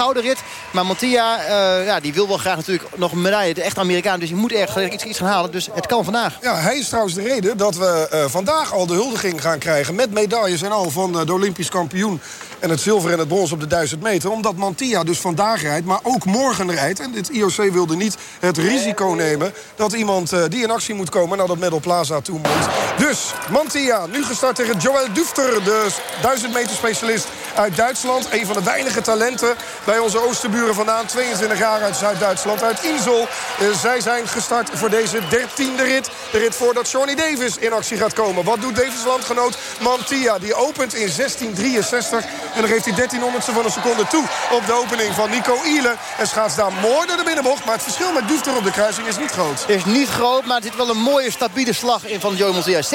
gouden rit. Maar Montilla, ja, die wil wel graag natuurlijk nog een medaille. De echte Amerikaan, dus hij moet ergens iets, iets gaan halen. Dus het kan vandaag. Ja, hij is trouwens de reden dat we vandaag al de huldiging gaan krijgen... met medailles en al van de Olympisch kampioen en het zilver en het brons op de 1000 meter. Omdat Mantilla dus vandaag rijdt, maar ook morgen rijdt. En het IOC wilde niet het risico nemen... dat iemand die in actie moet komen naar dat Medal Plaza toe moet. Dus Mantilla, nu gestart tegen Joël Dufter... de 1000 meter specialist uit Duitsland. Een van de weinige talenten bij onze oosterburen vandaan. 22 jaar uit Zuid-Duitsland, uit Insel. Uh, zij zijn gestart voor deze dertiende rit. De rit voordat Johnny Davis in actie gaat komen. Wat doet Davis landgenoot Mantilla? Die opent in 1663 en dan geeft hij 1300ste van een seconde toe op de opening van Nico Iele. En schaats daar mooi door de binnenbocht. Maar het verschil met Dufter op de kruising is niet groot. Is niet groot, maar het zit wel een mooie stabiele slag in van Joey Montoya. 16-6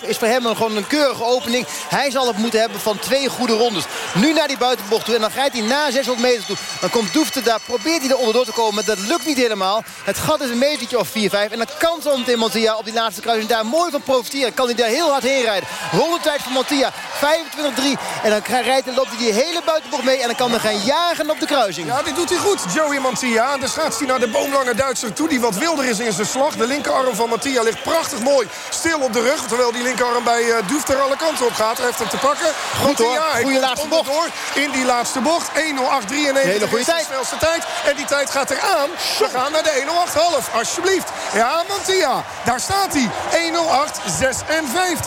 is voor hem gewoon een keurige opening. Hij zal het moeten hebben van twee goede rondes. Nu naar die buitenbocht toe en dan rijdt hij na 600 meter toe. Dan komt Dufter daar, probeert hij er onderdoor te komen. Maar dat lukt niet helemaal. Het gat is een metertje of 4-5. En dan kan zo meteen op die laatste kruising daar mooi van profiteren. Kan hij daar heel hard heen rijden. Rondetijd van Montoya 25-3. En dan rijdt en loopt hij die hele buitenbocht mee. En dan kan er gaan jagen op de kruising. Ja, dit doet hij goed, Joey Mantilla. En dan schaatst hij naar de boomlange Duitser toe. Die wat wilder is in zijn slag. De linkerarm van Mantilla ligt prachtig mooi stil op de rug. Terwijl die linkerarm bij uh, Doefter alle kanten op gaat. Hij heeft hem te pakken. Goed hoor, goede laatste bocht. In die laatste bocht. 1.08.93 Hele goede tijd. de snelste tijd. En die tijd gaat eraan. We gaan naar de 1.08.5, alsjeblieft. Ja, Mantilla, daar staat hij.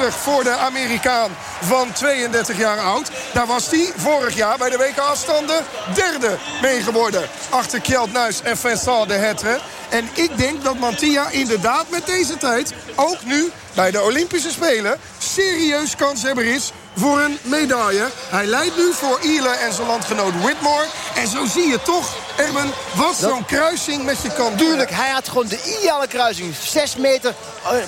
1.08.56 voor de Amerikaan van 32 jaar oud. Daar was hij vorig jaar bij de WK-afstanden derde mee geworden. Achter Kjeld Nuis en Vincent de Hetre. En ik denk dat Mantilla inderdaad met deze tijd... ook nu bij de Olympische Spelen serieus kanshebber is voor een medaille. Hij leidt nu voor Ile en zijn landgenoot Whitmore. En zo zie je toch, Erben, wat zo'n kruising met je kan. Tuurlijk, hij had gewoon de ideale kruising. 6 meter,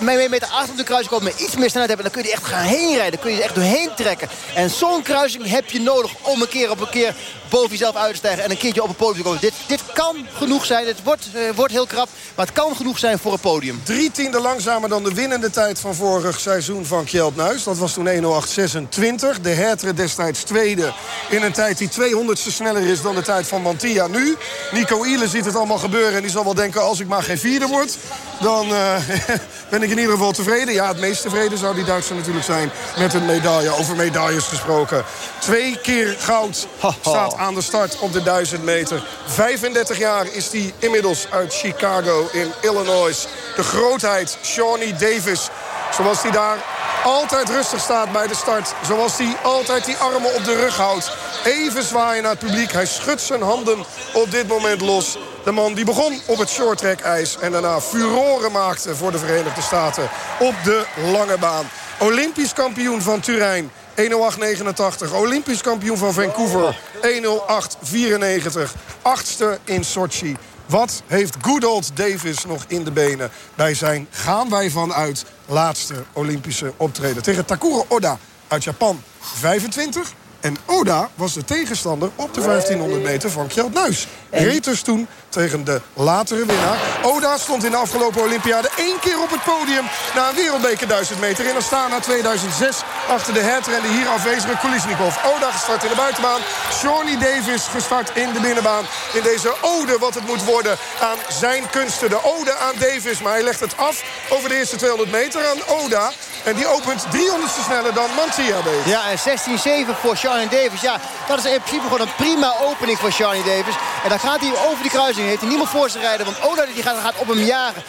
uh, meter achter de kruising komen iets meer snelheid hebben. Dan kun je echt gaan heen rijden. Dan kun je er echt doorheen trekken. En zo'n kruising heb je nodig om een keer op een keer boven jezelf uit te stijgen. En een keertje op een podium te komen. Dit, dit kan genoeg zijn. Het wordt, uh, wordt heel krap. Maar het kan genoeg zijn voor een podium. Drie tiende langzamer dan de winnende tijd van vorig seizoen van Kjeld Nuis. Dat was toen 1.08.26. De Hertre destijds tweede in een tijd die 200ste sneller is dan de tijd van Mantilla nu. Nico Ile ziet het allemaal gebeuren en die zal wel denken... als ik maar geen vierde word, dan uh, ben ik in ieder geval tevreden. Ja, het meest tevreden zou die Duitser natuurlijk zijn met een medaille. Over medailles gesproken. Twee keer goud staat aan de start op de 1000 meter. 35 jaar is hij inmiddels uit Chicago in Illinois. De grootheid, Shawnee Davis. Zoals hij daar altijd rustig staat bij de start. Zoals hij altijd die armen op de rug houdt. Even zwaaien naar het publiek. Hij schudt zijn handen op dit moment los. De man die begon op het shorttrack ijs en daarna furoren maakte voor de Verenigde Staten op de lange baan. Olympisch kampioen van Turijn. 108.89. Olympisch kampioen van Vancouver. 108.94. Achtste in Sochi. Wat heeft good old Davis nog in de benen bij zijn, gaan wij vanuit, laatste Olympische optreden. Tegen Takuro Oda uit Japan. 25. En Oda was de tegenstander op de 1500 meter van Kjeld Nuis. Reed dus toen tegen de latere winnaar. Oda stond in de afgelopen Olympiade één keer op het podium... na een wereldbeker 1000 meter in Astana 2006... achter de herter en de hier afwezige Kulisnikov. Oda gestart in de buitenbaan. Shawnee Davis gestart in de binnenbaan. In deze ode wat het moet worden aan zijn kunsten. De ode aan Davis, maar hij legt het af over de eerste 200 meter aan Oda. En die opent 300 sneller dan Mantia deed. Ja, en 16-7 voor Shawnee Davis. Ja, dat is in principe gewoon een prima opening voor Shawnee Davis. En dan gaat hij over die kruising. Heeft hij niemand voor zich rijden. Want Oda die gaat, gaat op hem jagen.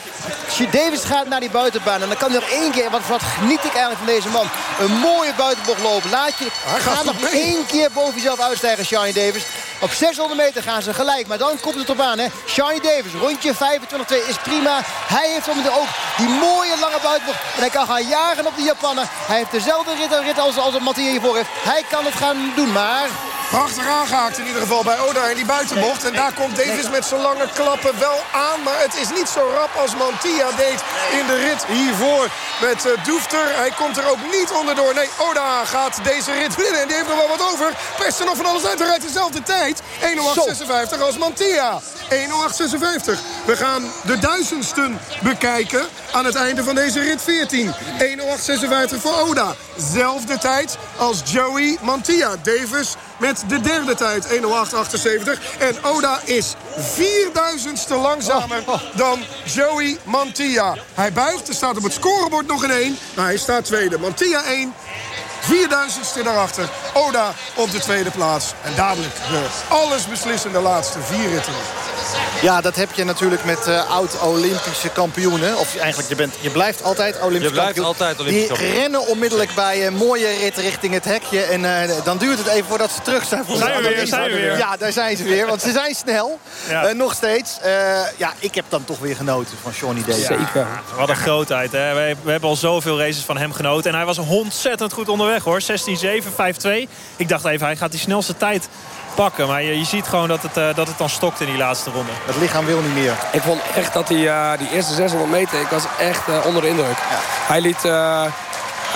Davis gaat naar die buitenbaan. En dan kan hij nog één keer. Wat, wat geniet ik eigenlijk van deze man. Een mooie buitenbocht lopen. Laat je, hij gaat nog één keer boven jezelf uitstijgen, Shiny Davis. Op 600 meter gaan ze gelijk. Maar dan komt het op aan. Hè. Davis, rondje 25-2 is prima. Hij heeft om de ook die mooie lange buitenbocht. En hij kan gaan jagen op de Japaner. Hij heeft dezelfde rit, rit als, als Mathieu hiervoor heeft. Hij kan het gaan doen. Maar Prachtig aangehaakt in ieder geval bij Oda in die buitenbocht. En daar komt Davis met zijn lange klappen wel aan. Maar het is niet zo rap als Mantilla deed in de rit hiervoor met uh, Doefter. Hij komt er ook niet onderdoor. Nee, Oda gaat deze rit winnen. En die heeft nog wel wat over. Perst er nog van alles uit. Hij rijdt dezelfde tijd. 1.08.56 als Mantilla. 1.08.56. We gaan de duizendsten bekijken aan het einde van deze rit 14. 1.08.56 voor Oda. Zelfde tijd als Joey Mantilla. Davis met de derde tijd. 1.08.78. En Oda is 4000ste langzamer dan Joey Mantia. Hij buigt, er staat op het scorebord nog een 1. Maar hij staat tweede. Mantia 1, 4000ste daarachter. Oda op de tweede plaats. En dadelijk de allesbeslissende laatste vier ritten. Ja, dat heb je natuurlijk met uh, oud-Olympische kampioenen. Of eigenlijk, je, bent, je blijft altijd Olympisch je blijft kampioen. altijd Olympisch Die rennen onmiddellijk bij een mooie rit richting het hekje. En uh, dan duurt het even voordat ze terug zijn. Voor zijn we weer, zijn we weer. Ja, daar zijn ze weer. Want ze zijn snel. Ja. Uh, nog steeds. ja, ik heb dan toch weer genoten van Johnny. Ja, Zeker. Wat een grootheid. Hè? We, we, hebben al zoveel races van hem genoten. En hij was ontzettend goed onderweg hoor. 16-7, 5-2. Ik dacht even, hij gaat die snelste tijd pakken. Maar je, je ziet gewoon dat het, uh, dat het dan stokt in die laatste ronde. Het lichaam wil niet meer. Ik vond echt dat hij uh, die eerste 600 meter... ik was echt uh, onder de indruk. Ja. Hij liet...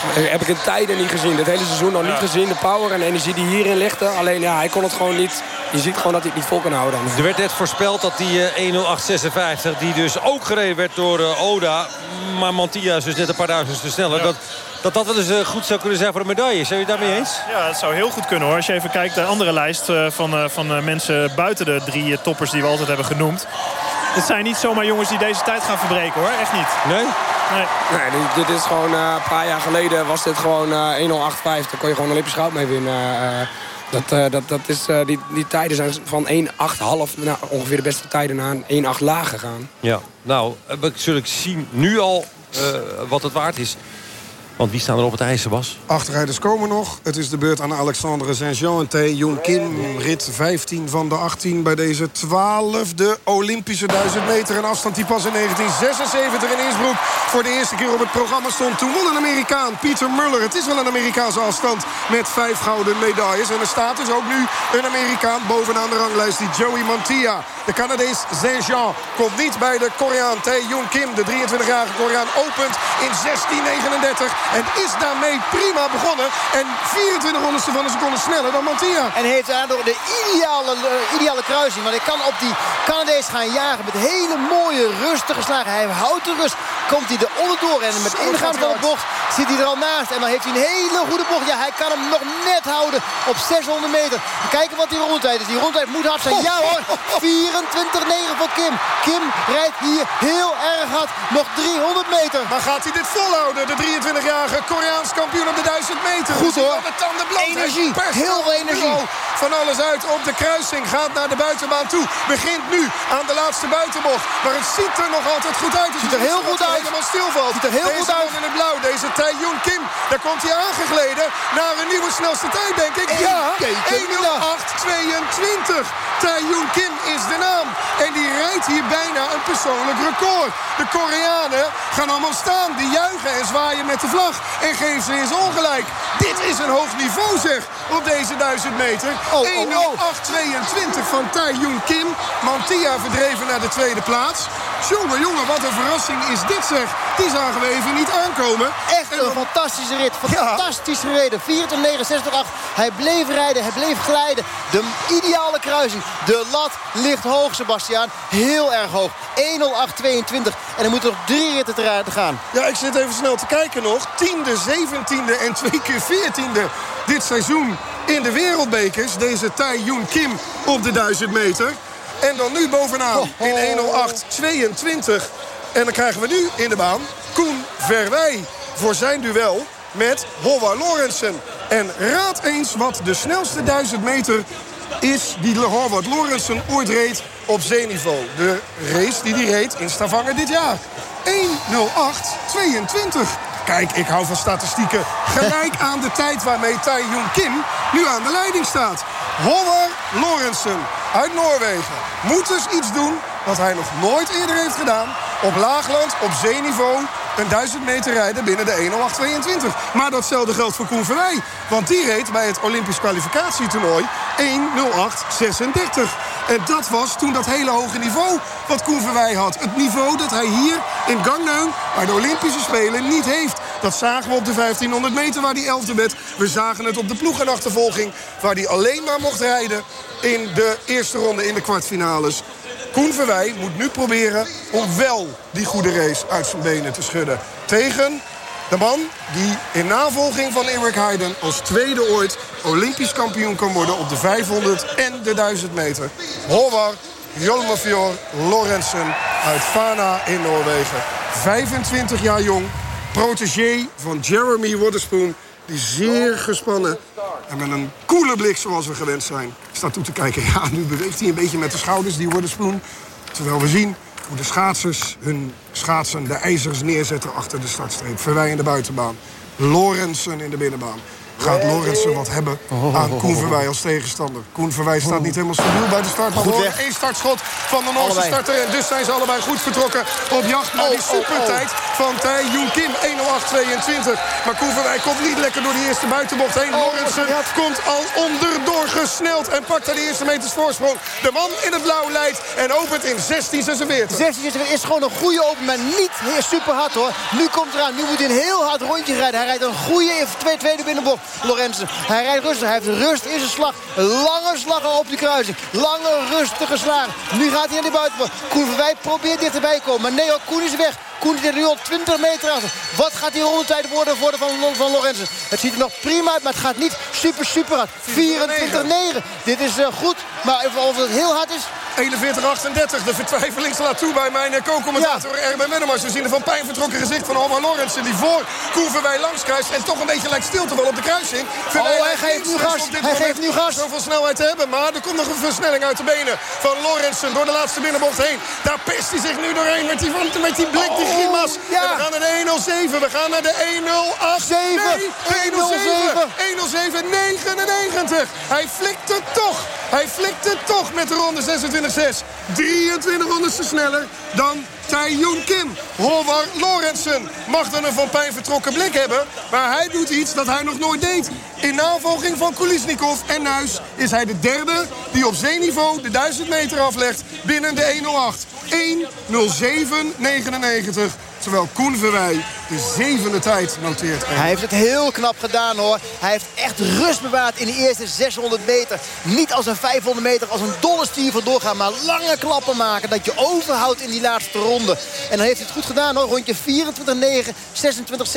heb ik in tijden niet gezien. Dit hele seizoen nog niet ja. gezien. De power en de energie die hierin lichtte. Alleen ja, hij kon het gewoon niet... Je ziet gewoon dat hij het niet vol kan houden. Er werd net voorspeld dat die 1.08.56... die dus ook gereden werd door Oda... maar Mantia dus net een paar duizendsten sneller... Ja. Dat, dat dat wel eens goed zou kunnen zijn voor een medaille. Zijn je daarmee eens? Ja, het zou heel goed kunnen hoor. Als je even kijkt naar de andere lijst van, van mensen buiten de drie toppers die we altijd hebben genoemd. Het zijn niet zomaar jongens die deze tijd gaan verbreken hoor. Echt niet. Nee? Nee. nee dit, dit, is gewoon uh, een paar jaar geleden was dit gewoon uh, 1.085. Daar kon je gewoon Olympisch goud mee winnen. Uh, dat, dat, dat is, die, die tijden zijn van 1.8,5 naar ongeveer de beste tijden naar een 1.8 laag gegaan. Ja, nou, we zullen zien nu al wat het waard is. Want wie staan er op het ijs, Bas? Achterrijders komen nog. Het is de beurt aan Alexandre Saint-Jean en Tae Kim. Rit 15 van de 18 bij deze 12e Olympische 1000 meter. Een afstand die pas in 1976 in Innsbruck voor de eerste keer op het programma stond. Toen won een Amerikaan, Peter Muller. Het is wel een Amerikaanse afstand met vijf gouden medailles. En er staat dus ook nu een Amerikaan bovenaan de ranglijst, die Joey Mantia. De Canadees Saint-Jean komt niet bij de Koreaan Tae Kim. De 23-jarige Koreaan opent in 1639. En is daarmee prima begonnen. En 24 honderdste van een seconde sneller dan Mantia. En heeft daardoor de ideale, uh, ideale kruising. Want hij kan op die Canadees gaan jagen met hele mooie rustige slagen. Hij houdt de rust. Komt hij er onderdoor. En met ingaan van de bocht zit hij er al naast. En dan heeft hij een hele goede bocht. Ja, hij kan hem nog net houden op 600 meter. Kijken wat die rondtijd is. Die rondtijd moet hard zijn. Ja hoor, 24-9 voor Kim. Kim rijdt hier heel erg hard. Nog 300 meter. Maar gaat hij dit volhouden? De 23 jaar Koreaans kampioen op de 1000 meter. Goed hoor. De tanden energie. Heel veel energie. Van alles uit op de kruising. Gaat naar de buitenbaan toe. Begint nu aan de laatste buitenbocht. Maar het ziet er nog altijd goed uit. Het ziet er heel goed uit. helemaal stilvalt. Ziet er heel goed uit. in het blauw. Deze Kim. Daar komt hij aangegleden. Naar een nieuwe snelste tijd denk ik. Ja. 1.08.22. Taeyoon Kim is de naam. En die rijdt hier bijna een persoonlijk record. De Koreanen gaan allemaal staan. Die juichen en zwaaien met de vlag. En geven ze eens ongelijk. Dit is een hoog niveau zeg. Op deze 1000 meter. Oh, oh, 1.08.22 van Taeyoon Kim. Mantia verdreven naar de tweede plaats. Jongen, jongen, wat een verrassing is dit zeg. Die zagen we even niet aankomen. Echt een fantastische rit. Fantastisch ja. gereden. 24-69. Hij bleef rijden, hij bleef glijden. De ideale kruising. De lat ligt hoog, Sebastiaan. Heel erg hoog. 1.08.22. En er moeten nog drie ritten te gaan. Ja, ik zit even snel te kijken nog. Tiende, zeventiende en twee keer veertiende dit seizoen in de wereldbekers. Deze Tai Yoon Kim op de 1000 meter. En dan nu bovenaan in 1.08.22. En dan krijgen we nu in de baan Koen Verwij voor zijn duel met Howard Lorensen. En raad eens wat de snelste 1000 meter is die Howard Lorensen ooit reed op zeeniveau. De race die hij reed in Stavanger dit jaar. 1.08.22. Kijk, ik hou van statistieken. Gelijk aan de tijd waarmee Tai Yoon Kim nu aan de leiding staat. Howard Lorensen uit Noorwegen moet dus iets doen wat hij nog nooit eerder heeft gedaan. Op laagland, op zeeniveau, een 1000 meter rijden binnen de 1.08.22. Maar datzelfde geldt voor Koen Verwij. Want die reed bij het Olympisch kwalificatietoernooi 1.08.36. En dat was toen dat hele hoge niveau wat Koen Verwij had. Het niveau dat hij hier in Gangneung, bij de Olympische Spelen, niet heeft. Dat zagen we op de 1500 meter waar hij elfde werd. We zagen het op de ploegenachtervolging waar hij alleen maar mocht rijden in de eerste ronde in de kwartfinales. Koen Verwij moet nu proberen om wel die goede race uit zijn benen te schudden. Tegen De man die in navolging van Eric Heiden als tweede ooit Olympisch kampioen kan worden op de 500 en de 1000 meter. Håvard Jolmefjord Lorentzen uit Fana in Noorwegen. 25 jaar jong, protégé van Jeremy Waterspoon... die zeer gespannen en met een koele blik zoals we gewend zijn... staat toe te kijken. Ja, nu beweegt hij een beetje met de schouders, die Waterspoon. Terwijl we zien hoe de schaatsers hun schaatsen, de ijzers neerzetten achter de startstreep. Verwij in de buitenbaan. Lorentzen in de binnenbaan gaat Lorentzen wat hebben aan Koen Verwij als tegenstander. Koen Verwij staat niet helemaal stabiel bij de start. Maar weg. één startschot van de Noorse starter. En dus zijn ze allebei goed vertrokken op jacht naar die Oh, oh, supertijd van Tae Yoon Kim. 1.08.22. Maar Koen Verwij komt niet lekker door die eerste buitenbocht heen. Oh, Lorentzen ja. komt al onderdoor gesneld en pakt daar de eerste meters voorsprong. De man in het blauw leidt en opent in 16.46. 16 is gewoon een goede open, maar niet super hard hoor. Nu komt eraan, nu moet hij een heel hard rondje rijden. Hij rijdt een goede twee, tweede binnenbocht, Lorenzen. Hij rijdt rustig, hij heeft rust in zijn slag. Lange slag op die kruising. Lange, rustige slagen. Nu gaat hij naar die buitenbocht. Koen Verwij probeert dichterbij te komen, maar hoor, Koen is weg. Koen zit nu al 20 meter achter. Wat gaat die rondetijd worden voor de van, van Lorenzen? Het ziet er nog prima uit, maar het gaat niet super, super hard. 24-9. Dit is eh, goed, maar of het heel hard is, 41-38. De vertwijfeling slaat toe bij mijn eh, co-commentator Erben Mennemars. We zien een van pijn vertrokken gezicht van Omar Lorentzen... die voor Koeverwij langs kruist en toch een beetje lijkt stil te vallen op de kruising. Oh, hij geeft nu gas. Hij geeft nu gas. Zoveel snelheid te hebben, maar er komt nog een versnelling uit de benen van Lorentzen... door de laatste binnenbocht heen. Daar pest hij zich nu doorheen met die, met die blik, die Grimas. ja. En we gaan naar de 107, we gaan naar de 108. Zeven. Nee, 107, 107, 99. Hij flikt het toch. Hij flikt het toch met de ronde 26-6. 23 honderdste sneller dan Taeyoon Kim. Håvard Lorentzen mag dan een van pijn vertrokken blik hebben. Maar hij doet iets dat hij nog nooit deed. In navolging van Kulisnikov en Nuis is hij de derde die op zeeniveau de 1000 meter aflegt binnen de 108. 1.07.99. Terwijl Koen Verwij de zevende tijd noteert. Hij heeft het heel knap gedaan hoor. Hij heeft echt rust bewaard in de eerste 600 meter. Niet als een 500 meter, als een dolle stier vandoor gaan. Maar lange klappen maken, dat je overhoudt in die laatste ronde. En dan heeft hij het goed gedaan hoor. Rondje 24-9,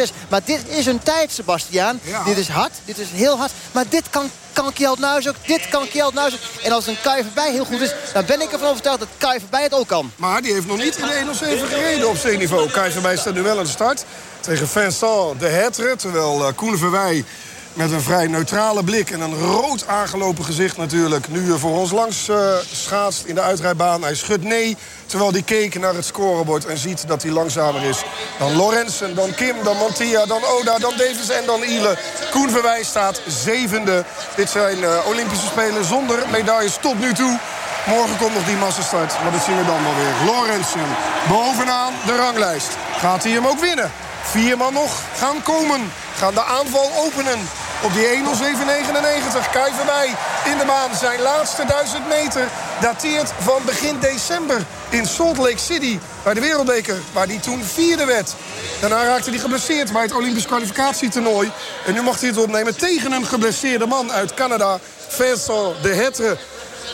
26-6. Maar dit is een tijd, Sebastiaan. Ja. Dit is hard, dit is heel hard. Maar dit kan, kan Kjeld Nuis ook. Dit kan Kjeld Nuis ook. En als een Kai voorbij heel goed is, dan ben ik ervan overtuigd dat Kai voorbij het ook kan. Maar die heeft nog niet in de 107 gereden op zeeniveau. Kai Verwij staat nu wel aan de start. Tegen Vincent de Hetre. Terwijl eh, Koen Verwij met een vrij neutrale blik en een rood aangelopen gezicht natuurlijk... nu voor ons langs eh, schaatst in de uitrijbaan. Hij schudt nee, terwijl hij keek naar het scorebord... en ziet dat hij langzamer is dan Lorenzen, dan Kim, dan Montia, dan Oda, dan Davis en dan Ile. Koen Verwij staat zevende. Dit zijn eh, Olympische Spelen zonder medailles tot nu toe. Morgen komt nog die massastart, maar dat zien we dan wel weer. Lorentzen, bovenaan de ranglijst. Gaat hij hem ook winnen? Vier man nog gaan komen. Gaan de aanval openen. Op die 1.07.99. Kai voorbij in de baan. Zijn laatste 1000 meter dateert van begin december in Salt Lake City. Bij de Wereldbeker, waar hij toen vierde werd. Daarna raakte hij geblesseerd bij het Olympisch kwalificatietoernooi. En nu mag hij het opnemen tegen een geblesseerde man uit Canada. Vincent de Hetre.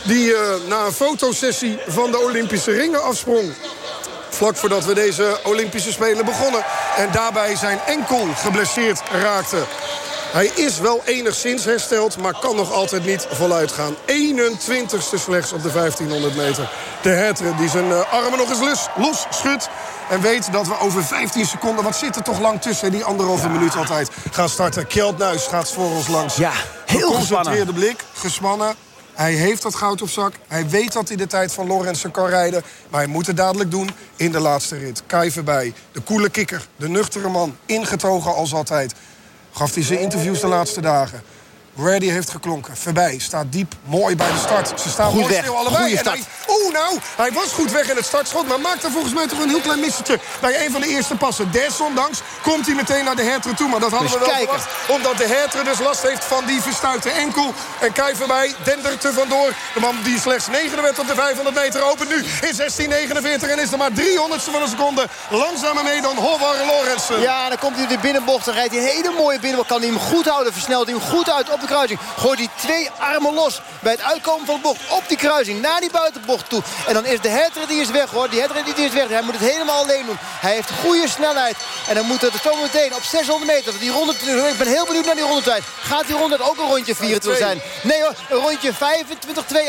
Die eh, na een fotosessie van de Olympische ringen afsprong. Vlak voordat we deze Olympische Spelen begonnen. En daarbij zijn enkel geblesseerd raakte. Hij is wel enigszins hersteld, maar kan nog altijd niet voluit gaan. 21ste slechts op de 1500 meter. De Hertre die zijn eh, armen nog eens los, los schudt. En weet dat we over 15 seconden, wat zit er toch lang tussen... die anderhalve minuut altijd gaan starten. Kjeld Nuis gaat voor ons langs. Ja, heel Geconcentreerde blik, gespannen. Hij heeft dat goud op zak. Hij weet dat hij de tijd van Lorenzen kan rijden. Maar hij moet het dadelijk doen in de laatste rit. Kai voorbij, de koele kikker, de nuchtere man. Ingetogen als altijd. Gaf hij zijn interviews de laatste dagen. Ready heeft geklonken. Voorbij, staat diep, mooi bij de start. Ze staan Goed mooi weg, stil allebei. goeie start. Oeh, nou, hij was goed weg in het startschot... maar maakte volgens mij toch een heel klein missetje... bij een van de eerste passen. Desondanks komt hij meteen naar de Hertre toe. Maar dat hadden Dus we wel kijken. verwacht. Omdat de Hertre dus last heeft van die verstuitte enkel. En Kai voorbij, dendert er vandoor. De man die slechts negende werd op de 500 meter opent nu in 16.49... en is er maar 300ste van een seconde langzamer mee dan Håvard Lorentzen. Ja, dan komt hij de binnenbocht. Dan rijdt hij een hele mooie binnenbocht. Kan hij hem goed houden. Versnelt hij hem goed uit op de de kruising. Gooit hij twee armen los bij het uitkomen van de bocht. Op die kruising, naar die buitenbocht toe. En dan is de herter die is weg hoor. Die herter die is weg. Hij moet het helemaal alleen doen. Hij heeft goede snelheid. En dan moet het zo meteen op 600 meter. Die ronde, ik ben heel benieuwd naar die rondetijd. Gaat die ronde ook een rondje 24 zijn? Nee hoor, een rondje 25-2.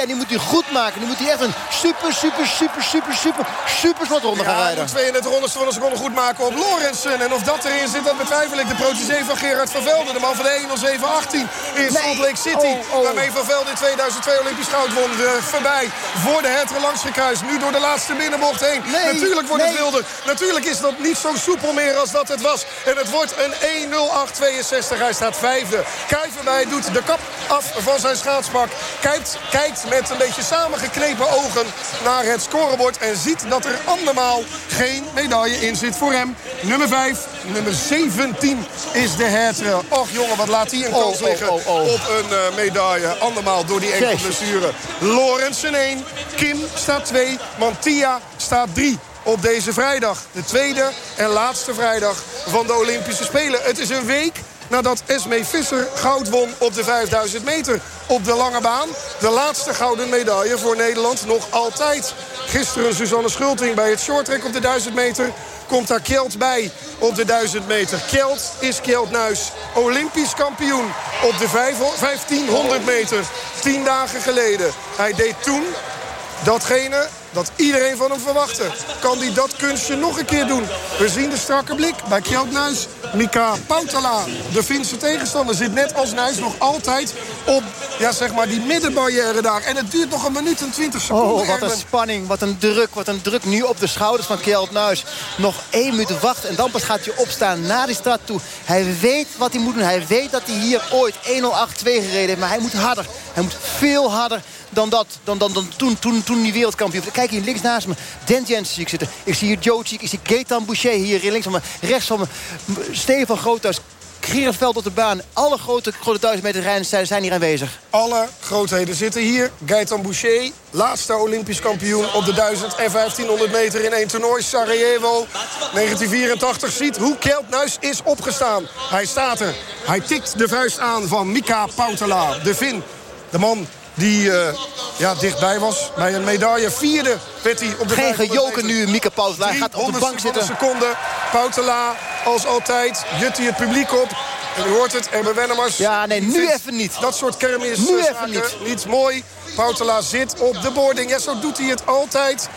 En die moet hij goed maken. Die moet hij echt een super, super, super, super, super, super slotronde gaan rijden. Ja, 32 rondes van een seconde goed maken op Lorensen. En of dat erin zit, dat betwijfel ik. De protégé van Gerard van Velde. De man van de 10718 in nee. Salt Lake City. Oh, oh. Waarmee Van Velde in 2002 Olympisch goud won. De, voorbij voor de herter langs gekruist. Nu door de laatste binnenbocht heen. Nee, Natuurlijk wordt het wilder. Natuurlijk is dat niet zo soepel meer als dat het was. En het wordt een 1.08.62. Hij staat vijfde. Kuiverbij doet de kap af van zijn schaatspak. Kijkt, kijkt met een beetje samengeknepen ogen naar het scorebord. En ziet dat er andermaal geen medaille in zit voor hem. Nummer 5, nummer 17 is de hertre. Och jongen, wat laat hij een kans oh, oh, liggen oh, oh, op een uh, medaille. Andermaal door die enkele blessure. Lorensen 1, Kim staat 2, Mantia staat 3 op deze vrijdag. De tweede en laatste vrijdag van de Olympische Spelen. Het is een week nadat Esme Visser goud won op de 5000 meter op de lange baan. De laatste gouden medaille voor Nederland nog altijd. Gisteren Suzanne Schulting bij het shorttrack op de 1000 meter. Komt daar Kjeld bij op de 1000 meter. Kjeld is Kjeld. Olympisch kampioen op de 1500 meter. Tien dagen geleden. Hij deed toen datgene dat iedereen van hem verwachtte. Kan hij dat kunstje nog een keer doen? We zien de strakke blik bij Kjeld Nuis. Mika Pautala, de Finse tegenstander, zit net als Nuis nog altijd op ja, zeg maar die middenbarrière daar. En het duurt nog een minuut en twintig seconden. Oh, wat een spanning, wat een druk, wat een druk nu op de schouders van Kjeld Nuis. Nog één minuut wachten en dan pas gaat hij opstaan naar die stad toe. Hij weet wat hij moet doen. Hij weet dat hij hier ooit 1-0-8-2 gereden heeft. Maar hij moet harder. Hij moet veel harder dan, dat, dan, dan, dan toen, toen, toen die wereldkampioen. Kijk hier links naast me. Den Jensen zie ik zitten. Ik zie hier Joe Ik zie Gaetan Boucher hier links van me. Rechts van me. Stefan Groothuis. Gerard op de baan. Alle grote, grote duizend meter rijders zijn hier aanwezig. Alle grootheden zitten hier. Gaetan Boucher, laatste Olympisch kampioen op de 1000 en 1500 meter in één toernooi. Sarajevo, 1984, ziet hoe Nuis is opgestaan. Hij staat er. Hij tikt de vuist aan van Mika Pautela, de Fin. De man die uh, ja, dichtbij was. Bij een medaille vierde werd hij op de Geen gejoken nu, Mika Pautela. Hij gaat op de bank zitten. seconde. Pautela, als altijd, jut hij het publiek op. En u hoort het, Erben Wennemars. Ja, nee, nu even niet. Dat soort kermis Nu even niet. Niet mooi. Pautela zit op de boarding. Ja, zo doet hij het altijd.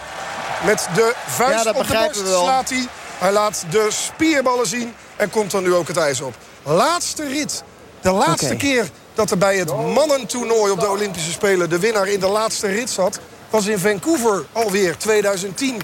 Met de vuist op de borst slaat hij. Hij laat de spierballen zien en komt dan nu ook het ijs op. Laatste rit. De laatste keer dat er bij het mannentoernooi op de Olympische Spelen... de winnaar in de laatste rit zat, was in Vancouver alweer 2010.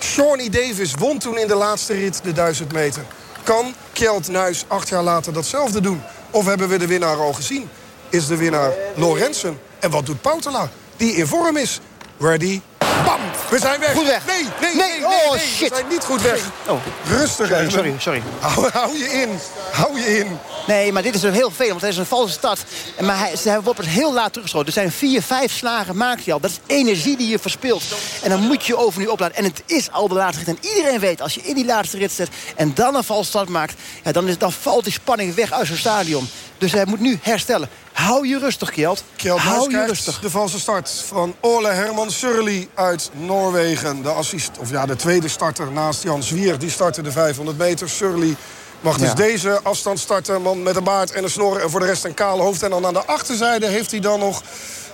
Shawnee Davis won toen in de laatste rit de 1000 meter. Kan Kjeld Nuis acht jaar later datzelfde doen? Of hebben we de winnaar al gezien? Is de winnaar Lorenzen? En wat doet Poutela? Die in vorm is. Ready, Bam! We zijn weg. Goed weg. Nee, nee, nee. nee, oh, nee shit. We zijn niet goed weg. Oh. Rustig sorry, sorry, sorry. Hou, hou, je in. Hou je in. Nee, maar dit is een heel veel, want het is een valse start. Maar hij, ze hebben heel laat teruggeschoten. Er zijn vier, vijf slagen maakt hij al. Dat is energie die je verspilt. En dan moet je over nu opladen. En het is al de laatste rit. En iedereen weet, als je in die laatste rit zit... en dan een valse start maakt... Ja, dan, is, dan valt die spanning weg uit zijn stadion. Dus hij moet nu herstellen. Hou je rustig, Kjeld. Kjeld Hou je rustig. De valse start van Ole Herman Surly uit Noorwegen. De, assist, of ja, de tweede starter naast Jan Zwier. Die startte de 500 meter. Surly mag dus deze afstand starten. Man met een baard en een snor en voor de rest een kaal hoofd. En dan aan de achterzijde heeft hij dan nog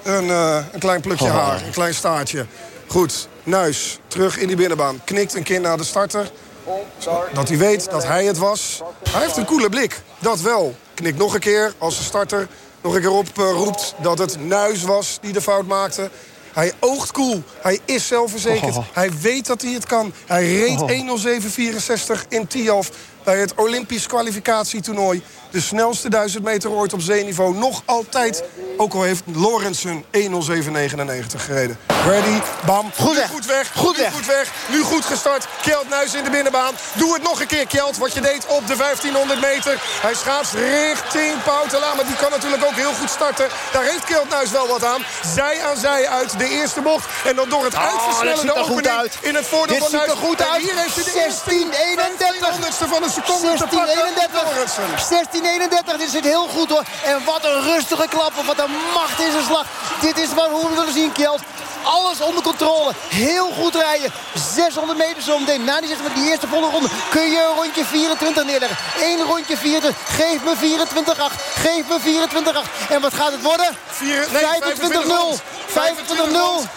een, uh, een klein plukje oh. haar. Een klein staartje. Goed, Nuis terug in die binnenbaan. Knikt een keer naar de starter. Dat hij weet dat hij het was. Hij heeft een koele blik, dat wel. Knikt nog een keer als de starter nog een keer oproept dat het Nuis was die de fout maakte. Hij oogt cool. Hij is zelfverzekerd. Oh. Hij weet dat hij het kan. Hij reed oh. 1.07.64 in Tialf bij het Olympisch kwalificatietoernooi. De snelste 1000 meter ooit op zeeniveau. Nog altijd, ook al heeft Lorensen 1.07.99 gereden. Ready, bam. Goed weg. Goed weg. Goed weg. Goed weg. Nu goed gestart. Kjeld Nuis in de binnenbaan. Doe het nog een keer, Kjeld. Wat je deed op de 1500 meter. Hij schaats richting Poutela. Maar die kan natuurlijk ook heel goed starten. Daar heeft Kjeld Nuis wel wat aan. Zij aan zij uit de eerste bocht. En dan door het oh, uitversnellen de opening in het voordeel Dit van Nuis. Goed uit. hier heeft hij de 16 31 van een seconde te pakken. 16-31. Dit zit heel goed hoor. En wat een rustige klap. Wat een macht in zijn slag. Dit is wat we willen zien, Kjeld. Alles onder controle. Heel goed rijden. 600 meter zo meteen. Na die, zegt, die eerste volle ronde kun je een rondje 24 neerleggen. Eén rondje 24. Geef me 24-8. Geef me 24-8. En wat gaat het worden? 25-0. 25-0.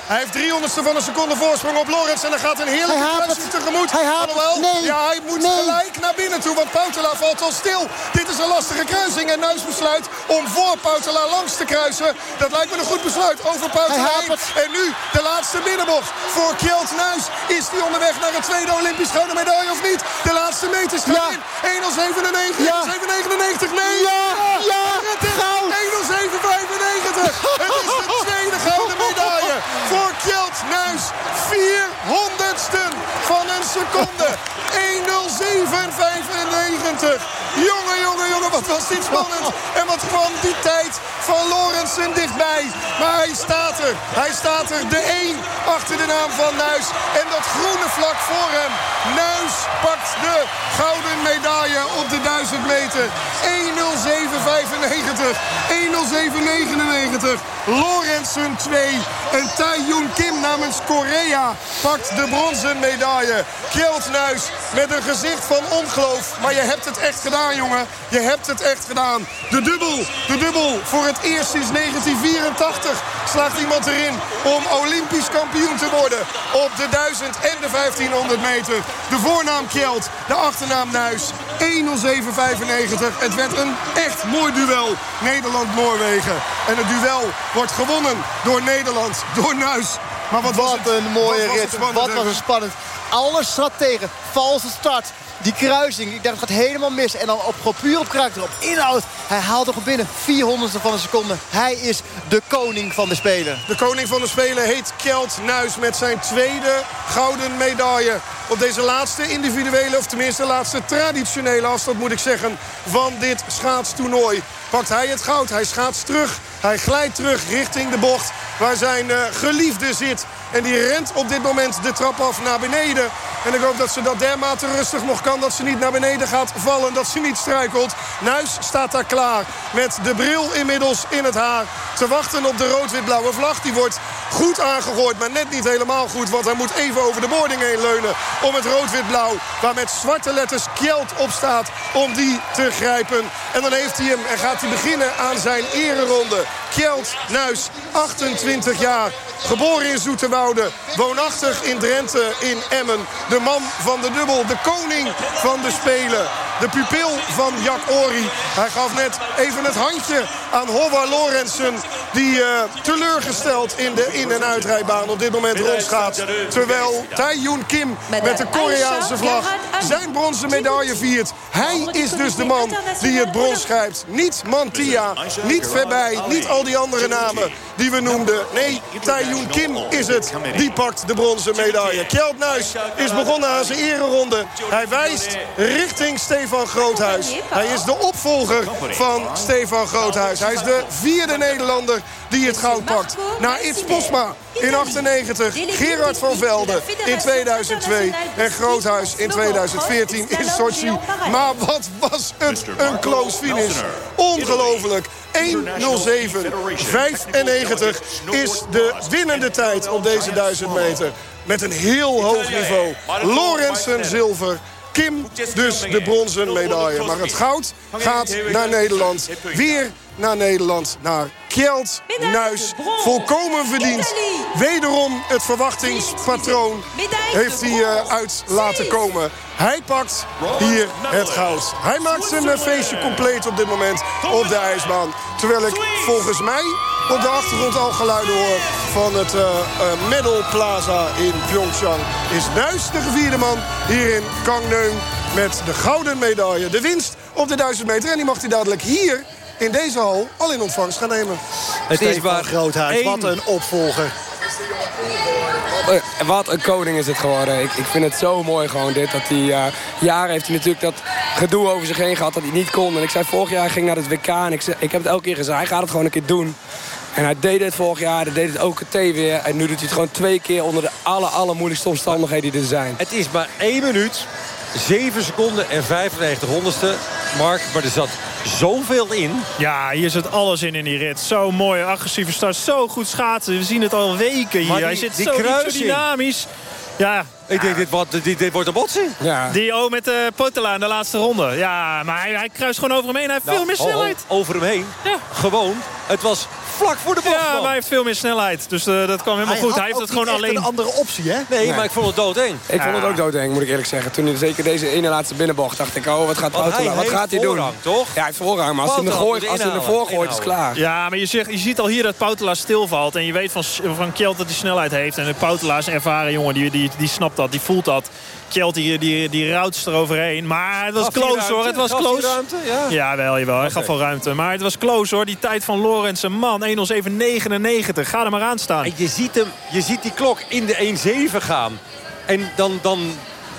Hij heeft 300ste van een seconde voorsprong op Lorenz. En dan gaat een heerlijke kruising tegemoet. Hij haalt nee. Ja, hij moet gelijk naar binnen toe. Want Poutela valt al stil. Dit is een lastige kruising. En Nuis besluit om voor Poutela langs te kruisen. Dat lijkt me een goed besluit. Over Poutela En nu de laatste binnenbocht voor Kjeld Nuis. Is hij onderweg naar een tweede Olympisch gouden medaille of niet? De laatste meters gaan in. 1.07.99. Ja. 1.07.99. Nee. Ja. Ja. ja. 1.07.95. Het is de tweede gouden medaille voor Kjeld Nuis. 400ste van een seconde. 1.07.95. Jongen, jongen, jongen, wat was dit spannend. En wat kwam die tijd van Lorensen dichtbij. Maar hij staat er. Hij staat er. De 1 achter de naam van Nuis. En dat groene vlak voor hem. Nuis pakt de gouden medaille op de 1000 meter. 1.07.95. 1.07.99. Lorensen 2. En Kim namens Korea pakt de bronzen medaille. Kjeld Nuis met een gezicht van ongeloof. Maar je hebt het echt gedaan, jongen. Je hebt het echt gedaan. De dubbel, de dubbel voor het eerst sinds 1984 slaagt iemand erin om Olympisch kampioen te worden. Op de 1000 en de 1500 meter. De voornaam Kjeld, de achternaam Nuis. 1.07.95. Het werd een echt mooi duel. Nederland-Noorwegen. En het duel wordt gewonnen door Nederland, door Nuis. Maar wat, was een mooie rit. Wat was het spannend. Alles zat tegen. Valse start. Die kruising, ik dacht het gaat helemaal mis. En dan op, puur op karakter, op inhoud. Hij haalt er gewoon binnen 400ste van een seconde. Hij is de koning van de Spelen. De koning van de Spelen heet Kjeld Nuis met zijn tweede gouden medaille. Op deze laatste individuele, of tenminste laatste traditionele afstand moet ik zeggen, van dit schaatstoernooi. Pakt hij het goud, hij schaats terug, hij glijdt terug richting de bocht waar zijn uh, geliefde zit. En die rent op dit moment de trap af naar beneden. En ik hoop dat ze dat dermate rustig nog kan. Dat ze niet naar beneden gaat vallen. Dat ze niet struikelt. Nuis staat daar klaar. Met de bril inmiddels in het haar. Te wachten op de rood-wit-blauwe vlag. Die wordt goed aangegooid. Maar net niet helemaal goed. Want hij moet even over de boarding heen leunen. Om het rood-wit-blauw. Waar met zwarte letters Kjeld op staat. Om die te grijpen. En dan heeft hij hem. En gaat hij beginnen aan zijn ereronde. Kjeld Nuis, 28 jaar. Geboren in Zoeterwoude, woonachtig in Drenthe in Emmen. De man van de dubbel, de koning van de Spelen. De pupil van Jack Ori. Hij gaf net even het handje aan Howard Lorensen. Die uh, teleurgesteld in de in- en uitrijbaan op dit moment rondgaat. Terwijl Taeyoon Kim met de Koreaanse vlag zijn bronzen medaille viert. Hij is dus de man die het brons schrijft. Niet Mantia, niet Verbij, niet al die andere namen die we noemden. Nee, Taeyoon Kim is het. Die pakt de bronzen medaille. Kjeld Nuis is begonnen aan zijn ereronde. Hij wijst richting Stefan Groothuis. Hij is de opvolger van Stefan Groothuis. Hij is de vierde Nederlander die het goud pakt. Na Its Posma in 98, Gerard van Velde in 2002 en Groothuis in 2014 in Sochi. Maar wat was het een close finish. Ongelooflijk. 1.07. 95 is de winnende tijd op deze 1000 meter. Met een heel hoog niveau. Lorensen zilver. Kim dus de bronzen medaille. Maar het goud gaat naar Nederland. Weer naar Nederland. Naar Kjeld Nuis. Volkomen verdiend. Wederom het verwachtingspatroon heeft hij uh, uit laten komen. Hij pakt hier het goud. Hij maakt zijn eh, feestje compleet op dit moment op de ijsbaan. Terwijl ik volgens mij op de achtergrond al geluiden hoor van het uh, uh, Medal Plaza in Pyeongchang. Is Nuis de gevierde man hier in Gangneung met de gouden medaille. De winst op de 1000 meter. En die mag hij dadelijk hier in deze hal al in ontvangst gaan nemen. Het is maar Groothuis, wat een opvolger. Eh, wat een koning is het geworden. Ik, ik vind het zo mooi gewoon dit. Dat hij uh, jaren heeft hij natuurlijk dat gedoe over zich heen gehad dat hij niet kon. En ik zei vorig jaar ging naar het WK en ik, ik heb het elke keer gezegd. Hij gaat het gewoon een keer doen. En hij deed het vorig jaar, hij deed het ook het weer. En nu doet hij het gewoon twee keer onder de alle, allermoeilijkste omstandigheden die er zijn. Het is maar één minuut 7 seconden en 95 honderdste. Mark, maar er zat zoveel in. Ja, hier zit alles in in die rit. Zo mooi, agressieve start. Zo goed schaatsen. We zien het al weken hier. Die- Hij zit zo, zo dynamisch. Ja, Ik denk, dit wordt, dit, dit wordt een botsing. Ja. die O met de Potela in de laatste ronde. Ja, maar hij, hij kruist gewoon over hem heen. Hij heeft veel meer Nou, snelheid. o- o- over hem heen. Ja. Gewoon. Het was vlak voor de bocht. Ja, maar hij heeft veel meer snelheid. Dus eh, dat kwam helemaal goed. had Hij heeft het gewoon alleen... een andere optie, hè? Nee, maar ik vond het doodeng. Ik vond het ook doodeng, moet ik eerlijk zeggen. Toen hij zeker deze ene laatste binnenbocht dacht ik, oh, wat gaat hij Wat heeft gaat hij doen? voorrang, toch? Ja, hij heeft voorrang, maar als hij hem Wout had gooit, als hij hem moeten ervoor gooit, is het klaar. Ja, maar je, zegt, je ziet al hier dat Poutela stilvalt. En je weet van, van Kjeld dat hij snelheid heeft. En de Poutela is een ervaren jongen. Die, die, die snapt dat, die voelt dat. Kjeld die, die, die routst eroverheen. Maar het was Gaf close ruimte? hoor. Het was close. ruimte? Ja. Ja, wel, jawel. Hij Oké. gaf wel ruimte. Maar het was close hoor. Die tijd van Lorenzen, man. 1.07.99. Ga er maar aan staan. En je ziet, hem, je ziet die klok in de 1-7 gaan. En dan, dan,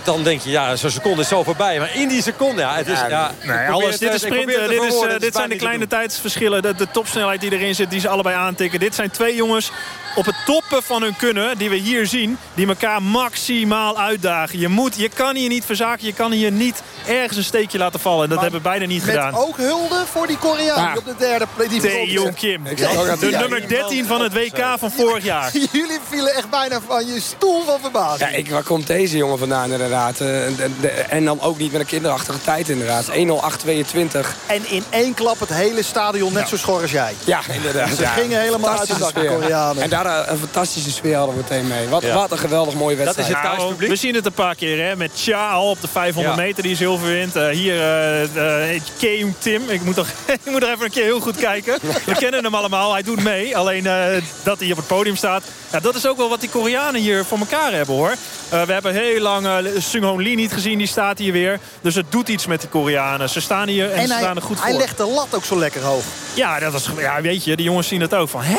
dan denk je, ja, zo'n seconde is zo voorbij. Maar in die seconde, ja, het is... Ja, Nee, alles, het, dit eh, is probeer sprinten. Dit, is, eh, dit zijn de kleine tijdsverschillen. De, de topsnelheid die erin zit, die ze allebei aantikken. Dit zijn twee jongens op het toppen van hun kunnen, die we hier zien, die elkaar maximaal uitdagen. Je, moet, je kan hier niet verzaken, je kan hier niet ergens een steekje laten vallen. En dat Maar hebben we bijna niet Met gedaan. ook hulde voor die Koreaan Ja. die op de derde plek. die is. Kim, de nummer 13 van het WK van vorig jaar. Jullie vielen echt bijna van je stoel van verbazing. Ja, ik, waar komt deze jongen vandaan inderdaad? Eh, en- dan ook niet met een kinderachtige tijd inderdaad. 1.08.22. En in één klap het hele stadion net zo schor als jij. Ja, inderdaad. Ze ja. gingen helemaal uit de dak, de. Koreanen. En daar een fantastische sfeer hadden we meteen mee. Wat, Ja. wat een geweldig mooie Dat is wedstrijd. het thuispubliek. we zien het een paar keer hè, met Cha al op de 500 Ja. meter die zilver wint. Eh, hier uh, Keum Tim. Ik moet, toch, ik moet er even een keer heel goed kijken. We kennen hem allemaal. Hij doet mee. Alleen eh, dat hij op het podium staat. Ja, dat is ook wel wat die Koreanen hier voor elkaar hebben hoor. Eh, we hebben heel lang uh, Sung Hoon Lee niet gezien. Die staat hier weer. Dus het doet iets met de Koreanen. Ze staan hier en, En ze hij, staan er goed hij voor. legt de lat ook zo lekker hoog. Ja, dat was, ja, weet je, de jongens zien het ook van. Hè?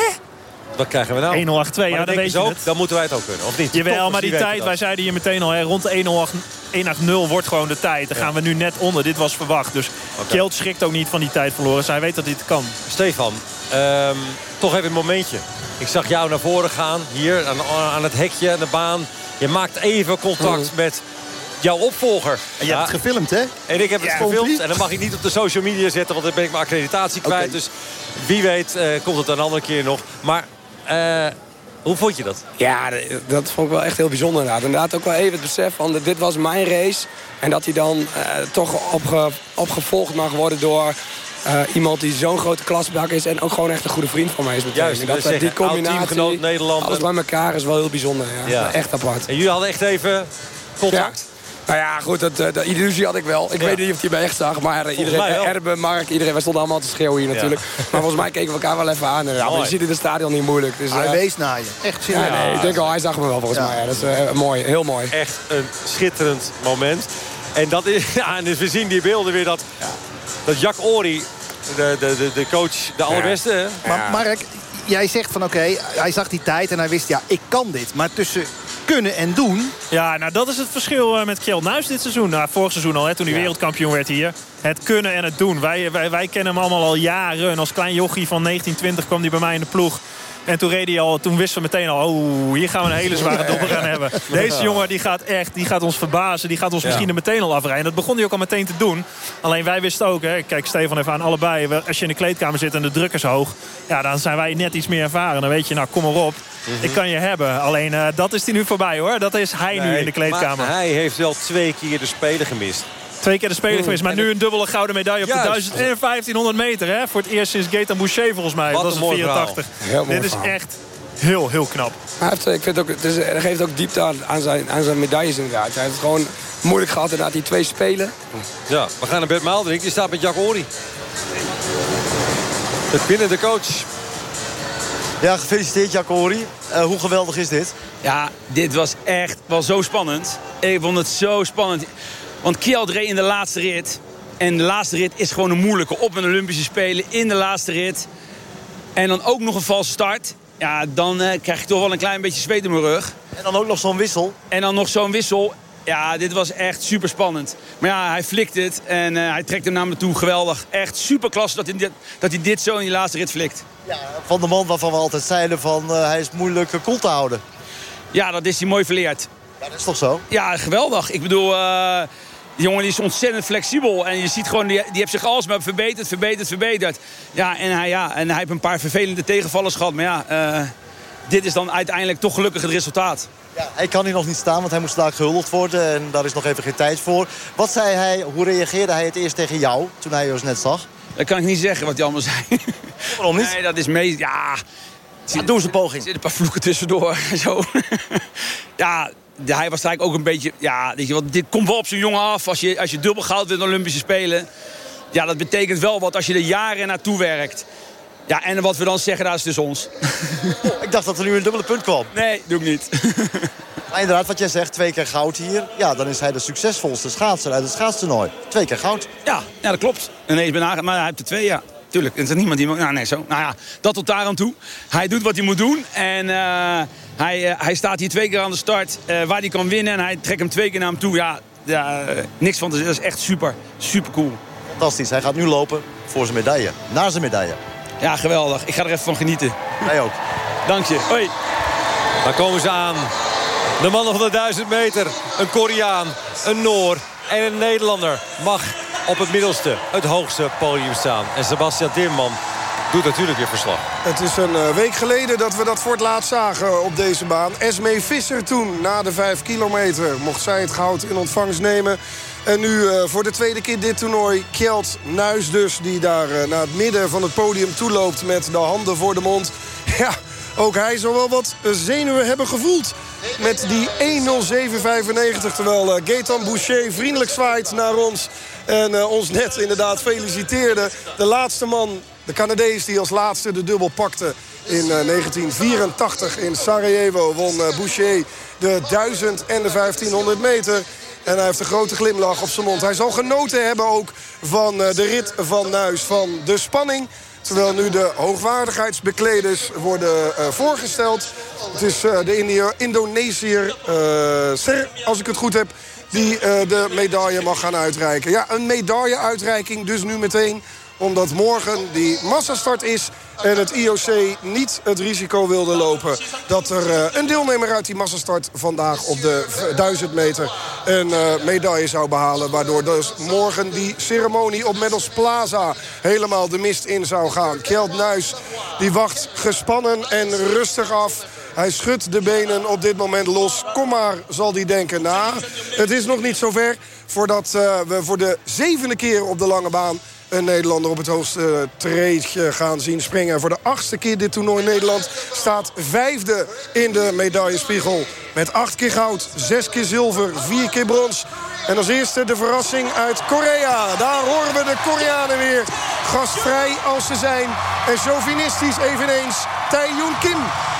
Wat krijgen we nou? 1-0-8-2, Maar ja, dan weet je ook, het. Dan moeten wij het ook kunnen, of niet? Jawel, maar die weten tijd, wij zeiden hier meteen al, hè, rond de 1.08.0 wordt gewoon de tijd. Dan gaan we nu net onder. Dit was verwacht. Dus. Kjeld schrikt ook niet van die tijd verloren. Hij weet dat hij het kan. Stefan, ehm, toch even een momentje. Ik zag jou naar voren gaan, hier aan, aan het hekje, aan de baan. Je maakt even contact met jouw opvolger. En je hebt het gefilmd, hè? En ik heb het Ja. gefilmd. En dan mag ik niet op de social media zetten, want dan ben ik mijn accreditatie kwijt. Dus wie weet eh, komt het een andere keer nog. Maar eh, hoe vond je dat? Ja, dat vond ik wel echt heel bijzonder inderdaad. Inderdaad ook wel even het besef van dit was mijn race. En dat hij dan eh, toch opge, opgevolgd mag worden door eh, iemand die zo'n grote klasbak is. En ook gewoon echt een goede vriend van mij is meteen. Juist, dat die combinatie, alles bij elkaar is wel heel bijzonder. Ja. Ja. Echt apart. En jullie hadden echt even contact. Nou ja, goed, dat, eh, de illusie had ik wel. Ik Ja. weet niet of hij mij echt zag, maar eh, iedereen. Erben, Mark, iedereen, wij stonden allemaal te schreeuwen hier natuurlijk. Maar volgens mij keken we elkaar wel even aan. Mooi. je ziet in het stadion niet moeilijk. Dus, Hij eh, wees naar je. Echt ja, serieus. nee, ik denk al, hij zag me wel volgens Ja. mij. Ja, dat is eh, mooi, heel mooi. Echt een schitterend moment. En, dat is, ja, en dus we zien die beelden weer dat, dat Jack Ori, de, de, de, de coach, de allerbeste... hè? Maar Ja. Mark, jij zegt van oké, hij zag die tijd en hij wist ja, ik kan dit. Maar tussen kunnen en doen, Ja, nou dat is het verschil eh, met Kjeld Nuis dit seizoen. Nou, vorig seizoen al, hè, toen hij wereldkampioen werd hier. Het kunnen en het doen. Wij, wij, wij kennen hem allemaal al jaren. En als klein jochie van 1920 kwam hij bij mij in de ploeg. En toen reed hij al, toen wisten we meteen al, oh, hier gaan we een hele zware dobber gaan hebben. Deze jongen die gaat echt, die gaat ons verbazen. Die gaat ons Ja. misschien er meteen al afrijden. Dat begon hij ook al meteen te doen. Alleen wij wisten ook, hè, kijk Stefan even aan allebei. Als je in de kleedkamer zit en de druk is hoog. Ja, dan zijn wij net iets meer ervaren. Dan weet je, nou kom maar op. Ik kan je hebben. Alleen eh, dat is hij nu voorbij hoor. Dat is hij nu in de kleedkamer. Maar hij heeft wel twee keer de Spelen gemist. Twee keer de speler geweest. Maar nu een dubbele gouden medaille op de Juist. 1000 en 1500 meter. Hè? Voor het eerst sinds Gaetan Boucher volgens mij. Wat dat een is mooi 84. Heel mooi Dit is verhaal. echt heel, heel knap. Hij heeft, eh, ik vind ook, het is, hij geeft ook diepte aan, aan, zijn, aan zijn medailles inderdaad. Hij heeft het gewoon moeilijk gehad inderdaad, die twee spelen. Ja, we gaan naar Bert Maalderink. Die staat met Jack Ori. Het binnende coach. Ja, gefeliciteerd Jacori. Uh, hoe geweldig is dit? Ja, dit was echt wel zo spannend. Ik vond het zo spannend. Want Kjeld reed in de laatste rit. En de laatste rit is gewoon een moeilijke. Op een Olympische Spelen, in de laatste rit. En dan ook nog een valse start. Ja, dan eh, krijg je toch wel een klein beetje zweet in mijn rug. En dan ook nog zo'n wissel. En dan nog zo'n wissel. Ja, dit was echt super spannend. Maar ja, hij flikt het en eh, hij trekt hem naar me toe. Geweldig. Echt super klasse dat hij, dit, dat hij dit zo in die laatste rit flikt. Ja, van de man waarvan we altijd zeiden van uh, hij is moeilijk uh, koel te houden. Ja, dat is hij mooi verleerd. Ja, dat is toch zo? Ja, geweldig. Ik bedoel, uh, Die jongen die is ontzettend flexibel. En je ziet gewoon, die, die heeft zich alsmaar verbeterd, verbeterd, verbeterd. Ja, en hij, ja, en hij heeft een paar vervelende tegenvallers gehad. Maar ja, uh, dit is dan uiteindelijk toch gelukkig het resultaat. Ja, hij kan hier nog niet staan, want hij moest daar gehuldigd worden. En daar is nog even geen tijd voor. Wat zei hij, hoe reageerde hij het eerst tegen jou, toen hij ons net zag? Dat kan ik niet zeggen wat hij allemaal zei. Waarom niet? Nee, dat is mee... Ja, ja, doe eens een poging. Er zitten een paar vloeken tussendoor. Zo. ja, hij was eigenlijk ook een beetje... Ja, weet je, wat, dit komt wel op zijn jongen af. Als je, als je dubbel goud wint in de Olympische Spelen. Ja, dat betekent wel wat als je er jaren naartoe werkt. Ja, en wat we dan zeggen, daar is tussen ons. Ik dacht dat er nu een dubbele punt kwam. Nee, doe ik niet. maar inderdaad, wat jij zegt, twee keer goud hier. Ja, dan is hij de succesvolste schaatser uit het schaatstoernooi. Twee keer goud. Ja, ja dat klopt. Ineens ben maar hij heeft er twee, ja. Tuurlijk, er is niemand die... Nou, nee, zo. Nou ja, dat tot daar aan toe. Hij doet wat hij moet doen. En uh, hij, uh, hij staat hier twee keer aan de start uh, waar hij kan winnen. En hij trekt hem twee keer naar hem toe. Ja, ja niks van te zeggen. Dat is echt super, super cool. Fantastisch. Hij gaat nu lopen voor zijn medaille. Naar zijn medaille. Ja, geweldig. Ik ga er even van genieten. Jij ook. Dank je. Hoi. Daar komen ze aan. De mannen van de 1000 meter. Een Koreaan, een Noor en een Nederlander mag op het middelste, het hoogste podium staan. En Sebastian Timmerman doet natuurlijk weer verslag. Het is een week geleden dat we dat voor het laatst zagen op deze baan. Esme Visser toen, na de 5 kilometer, mocht zij het goud in ontvangst nemen. En nu uh, voor de tweede keer dit toernooi Kjeld Nuis dus... die daar uh, naar het midden van het podium toeloopt met de handen voor de mond. Ja, ook hij zal wel wat zenuwen hebben gevoeld met die 1.07.95. Terwijl Gaetan Boucher vriendelijk zwaait naar ons... en ons net inderdaad feliciteerde. De laatste man, de Canadees die als laatste de dubbel pakte... in uh, 1984 in Sarajevo won Boucher de 1000 en de 1500 meter... En hij heeft een grote glimlach op zijn mond. Hij zal genoten hebben ook van de rit van Nuis, van de spanning... Terwijl nu de hoogwaardigheidsbekleders worden voorgesteld. Het is de Indonesiër Ser, als ik het goed heb... die de medaille mag gaan uitreiken. Ja, een medailleuitreiking dus nu meteen omdat morgen die massastart is en het IOC niet het risico wilde lopen... dat er uh, een deelnemer uit die massastart vandaag op de 1000 meter een uh, medaille zou behalen. Waardoor dus morgen die ceremonie op Medals Plaza helemaal de mist in zou gaan. Kjeld Nuis die wacht gespannen en rustig af... Hij schudt de benen op dit moment los. Kom maar, zal hij denken. Nou, het is nog niet zover voordat uh, we voor de zevende keer op de lange baan een Nederlander op het hoogste treedje gaan zien springen. En voor de achtste keer dit toernooi Nederland staat vijfde in de medaillespiegel. Met acht keer goud, zes keer zilver, vier keer brons. En als eerste de verrassing uit Korea. Daar horen we de Koreanen weer. Gastvrij als ze zijn. En chauvinistisch eveneens. Taeyoon Kim,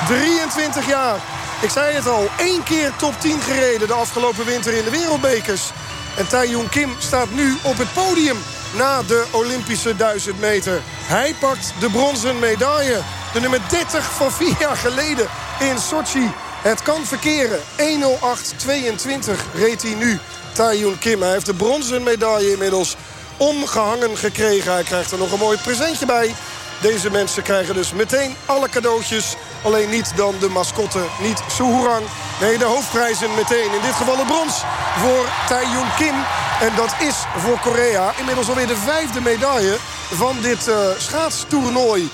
23 jaar. Ik zei het al, één keer top 10 gereden de afgelopen winter in de wereldbekers. En Taeyoon Kim staat nu op het podium na de Olympische 1000 meter. Hij pakt de bronzen medaille. De nummer 30 van vier jaar geleden in Sochi. Het kan verkeren. 1.08.22 reed hij nu. Taeyoon Kim. Hij heeft de bronzen medaille inmiddels omgehangen gekregen. Hij krijgt er nog een mooi presentje bij. Deze mensen krijgen dus meteen alle cadeautjes. Alleen niet dan de mascotte, niet Suhurang. Nee, de hoofdprijzen meteen. In dit geval de brons voor Taeyoon Kim. En dat is voor Korea inmiddels alweer de vijfde medaille van dit uh, schaatstoernooi.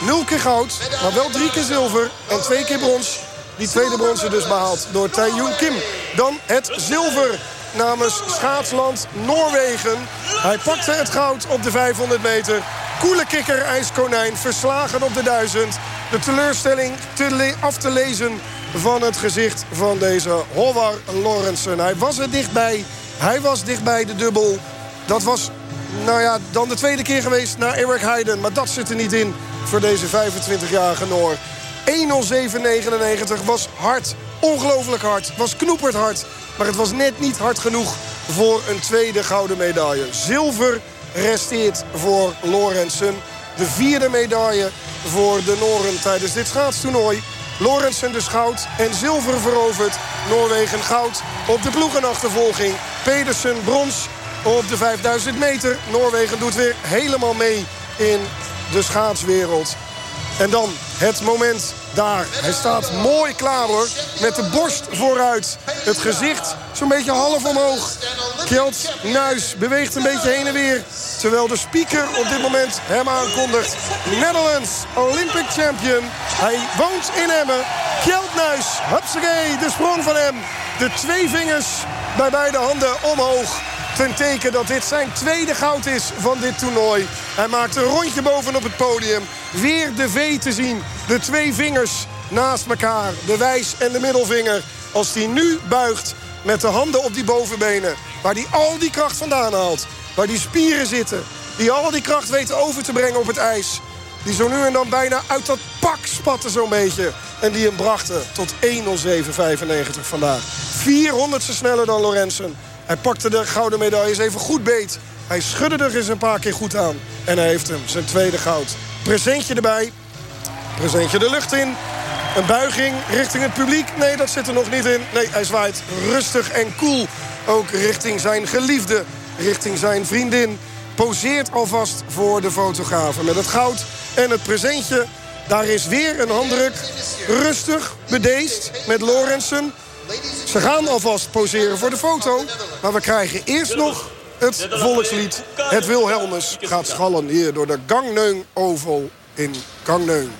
Nul keer goud, maar wel drie keer zilver en twee keer brons. Die tweede bronzen dus behaald door Taeyoon Kim. Dan het zilver namens schaatsland Noorwegen. Hij pakte het goud op de 500 meter. Koele kikker, ijskonijn, verslagen op de 1000. De teleurstelling te af te lezen van het gezicht van deze Howard Lorensen. Hij was er dichtbij. Hij was dichtbij de dubbel. Dat was, nou ja, dan de tweede keer geweest naar Eric Heiden. Maar dat zit er niet in voor deze 25-jarige Noor. 1.07.99 was hard. Ongelooflijk hard. Was knoeperd hard. Maar het was net niet hard genoeg voor een tweede gouden medaille. Zilver resteert voor Lorensen. De vierde medaille voor de Noren tijdens dit schaatstoernooi. Lorensen dus goud en zilver veroverd. Noorwegen goud op de ploegenachtervolging. Pedersen brons op de 5000 meter. Noorwegen doet weer helemaal mee in de schaatswereld. En dan het moment daar. Hij staat mooi klaar hoor. Met de borst vooruit. Het gezicht zo'n beetje half omhoog. Kjeld Nuis beweegt een beetje heen en weer. Terwijl de speaker op dit moment hem aankondigt. Netherlands Olympic champion. Hij woont in Emmen. Kjeld Nuis. De sprong van hem. De twee vingers bij beide handen omhoog. Ten teken dat dit zijn tweede goud is van dit toernooi. Hij maakt een rondje bovenop het podium. Weer de V te zien. De twee vingers naast elkaar. De wijs en de middelvinger. Als hij nu buigt met de handen op die bovenbenen. Waar hij al die kracht vandaan haalt. Waar die spieren zitten. Die al die kracht weten over te brengen op het ijs. Die zo nu en dan bijna uit dat pak spatten zo'n beetje. En die hem brachten tot 1.07.95 vandaag. 400ste sneller dan Lorenzen. Hij pakte de gouden medailles even goed beet. Hij schudde er eens een paar keer goed aan. En hij heeft hem, zijn tweede goud. Presentje erbij. Presentje de lucht in. Een buiging richting het publiek. Nee, dat zit er nog niet in. Nee, hij zwaait rustig en cool. Ook richting zijn geliefde. Richting zijn vriendin. Poseert alvast voor de fotografen. Met het goud en het presentje. Daar is weer een handdruk. Rustig, bedeesd met Lorensen. Ze gaan alvast poseren voor de foto. Maar we krijgen eerst nog het volkslied. Het Wilhelmus gaat schallen hier door de Gangneung Oval in Gangneung.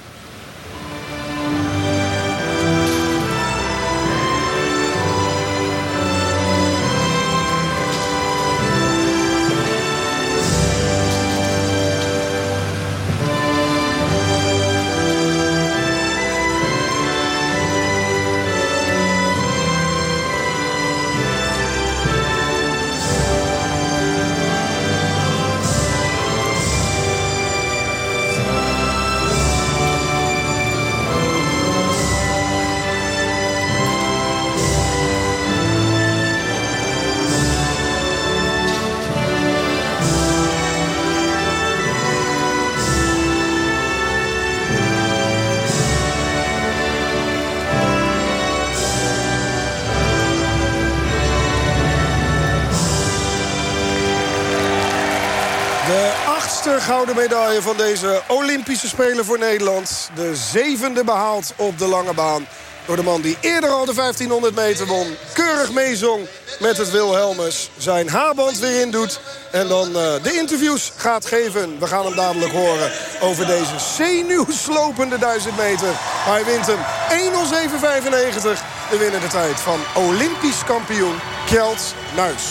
Van deze Olympische Spelen voor Nederland. De zevende behaald op de lange baan. Door de man die eerder al de 1500 meter won. Keurig meezong met het Wilhelmus. Zijn haarband weer in doet. En dan uh, de interviews gaat geven. We gaan hem dadelijk horen over deze zenuwslopende 1000 meter. Hij wint hem 1.07.95. De winnende tijd van Olympisch kampioen Kjeld Nuis.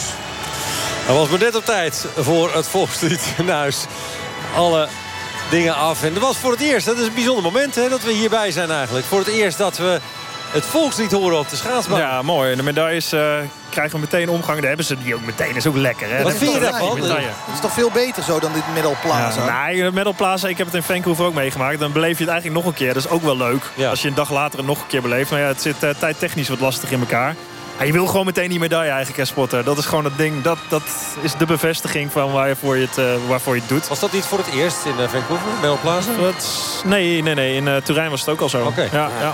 Hij was maar net op tijd voor het volkslied Nuis. Alle dingen af. En dat was voor het eerst, dat is een bijzonder moment hè, dat we hierbij zijn eigenlijk. Voor het eerst dat we het volkslied horen op de schaatsbaan. Ja, mooi. De medailles uh, krijgen we meteen omgang. Daar hebben ze die ook meteen. Dat is ook lekker. Hè? Wat vind je daarvan? Dat is toch veel beter zo dan dit Medal Plaza? Ja, nee, Medal Plaza, ik heb het in Vancouver ook meegemaakt. Dan beleef je het eigenlijk nog een keer. Dat is ook wel leuk. Ja. Als je een dag later het nog een keer beleeft. Maar ja, het zit uh, tijdtechnisch wat lastig in elkaar. Ja, je wil gewoon meteen die medaille eigenlijk, spotter. Dat is gewoon het ding. Dat, dat is de bevestiging van waarvoor je, het, uh, waarvoor je het doet. Was dat niet voor het eerst in uh, Vancouver, Medal Plaza? Dat, nee, nee, nee. In uh, Turijn was het ook al zo. Okay. Ja, ja.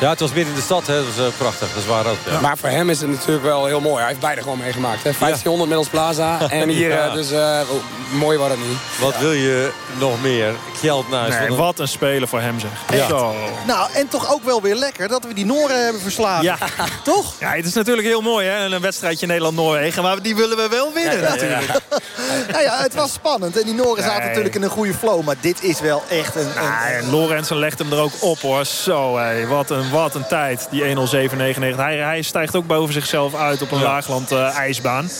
Ja, het was midden in de stad. Hè. Dat was uh, prachtig. Dat is waar ook. Ja. Maar voor hem is het natuurlijk wel heel mooi. Hij heeft beide gewoon meegemaakt. Hè. 1500 middels Plaza. En hier, ja. dus uh, mooi was het niet. Wat wil je nog meer? Kjeld Nuis. Nee, wat, een speler voor hem zeg. Ja. Zo. Nou, en toch ook wel weer lekker dat we die Noren hebben verslagen. Ja. toch? Ja, het is natuurlijk heel mooi hè. Een wedstrijdje Nederland-Noorwegen. Maar die willen we wel winnen ja, natuurlijk. nou ja, het was spannend. En die Noren zaten nee. natuurlijk in een goede flow. Maar dit is wel echt een... een... Nee, Lorenzen legt hem er ook op hoor. Zo hé. Wat een, wat een tijd. Die 10799. Hij, hij stijgt ook boven zichzelf uit op een ja. laagland uh, ijsbaan.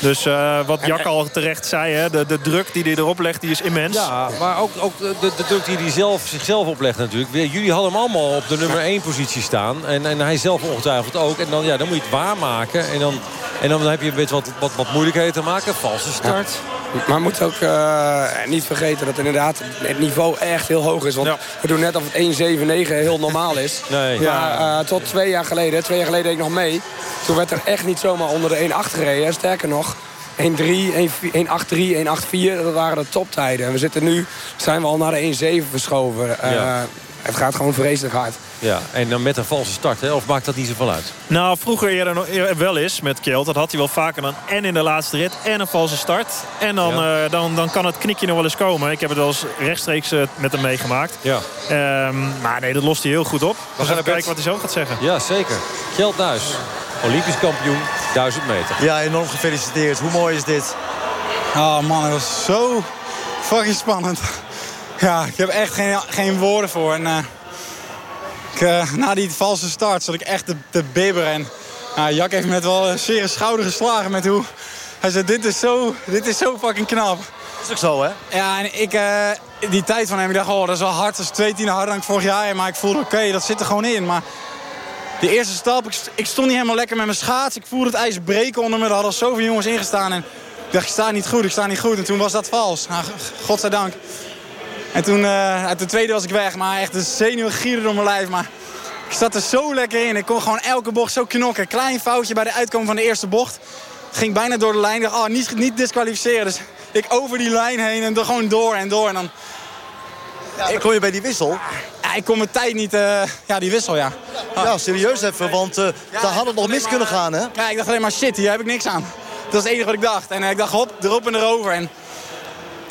Dus uh, wat Jak al terecht zei, hè, de, de druk die hij erop legt, die is immens. Ja, maar ook, ook de, de druk die hij zelf, zichzelf oplegt natuurlijk. Jullie hadden hem allemaal op de nummer 1 positie staan. En, en hij zelf ongetwijfeld ook. En dan, ja, dan moet je het waarmaken. En dan, en dan heb je een beetje wat, wat, wat moeilijkheden te maken. Valse start. Ja. Maar we moeten ook uh, niet vergeten dat inderdaad het niveau echt heel hoog is. Want ja. we doen net of het 1,79 heel normaal is. Nee. Maar uh, tot twee jaar geleden, twee jaar geleden deed ik nog mee. Toen werd er echt niet zomaar onder de 1,8 gereden. Sterker nog, 1-3, 1-8-3, 1-8-4, dat waren de toptijden. En we zitten nu, zijn we al naar de 1-7 verschoven. Ja. Het gaat gewoon vreselijk hard. Ja, en dan met een valse start, hè? of maakt dat niet zoveel uit? Nou, vroeger eerder nog, wel eens met Kjeld. Dat had hij wel vaker dan en in de laatste rit en een valse start. En dan, ja. uh, dan, dan kan het knikje nog wel eens komen. Ik heb het wel eens rechtstreeks uh, met hem meegemaakt. Ja. Um, maar nee, dat lost hij heel goed op. We, gaan kijken wat hij zo gaat zeggen. Ja, zeker. Kjeld Nuis, Olympisch kampioen. 1000 meter. Ja, enorm gefeliciteerd. Hoe mooi is dit? Oh man, het was zo fucking spannend. Ja, ik heb echt geen, geen woorden voor. En, uh, ik, uh, na die valse start zat ik echt te, te bibberen. En uh, Jack heeft me net wel een zeer schouder geslagen met hoe... Hij zei, dit is zo, dit is zo fucking knap. Dat is ook zo, hè? Ja, en ik, die tijd van hem, ik dacht, oh, dat is wel hard. Dat is twee tienden harder dan ik vorig jaar. Maar ik voelde, oké, okay, dat zit er gewoon in. Maar de eerste stap, ik, ik, stond niet helemaal lekker met mijn schaats. Ik voelde het ijs breken onder me. Er hadden zoveel jongens ingestaan. En ik dacht, ik sta niet goed, ik sta niet goed. En toen was dat vals. Nou, godzijdank. En toen, uh, uit de tweede was ik weg. Maar echt de zenuwen gieren door mijn lijf. Maar ik zat er zo lekker in. Ik kon gewoon elke bocht zo knokken. Klein foutje bij de uitkomen van de eerste bocht. Ging bijna door de lijn. Ik dacht, oh, niet, niet disqualificeren. Dus ik over die lijn heen en er gewoon door en door. En dan... Ja, dan kom je bij die wissel. Ja, ik kon mijn tijd niet... Uh, ja, die wissel, ja. Ja, serieus even, want uh, ja, daar had het nog mis maar, kunnen gaan, hè? Ja, ik dacht alleen maar, shit, hier heb ik niks aan. Dat was het enige wat ik dacht. En uh, ik dacht, hop, erop en erover. En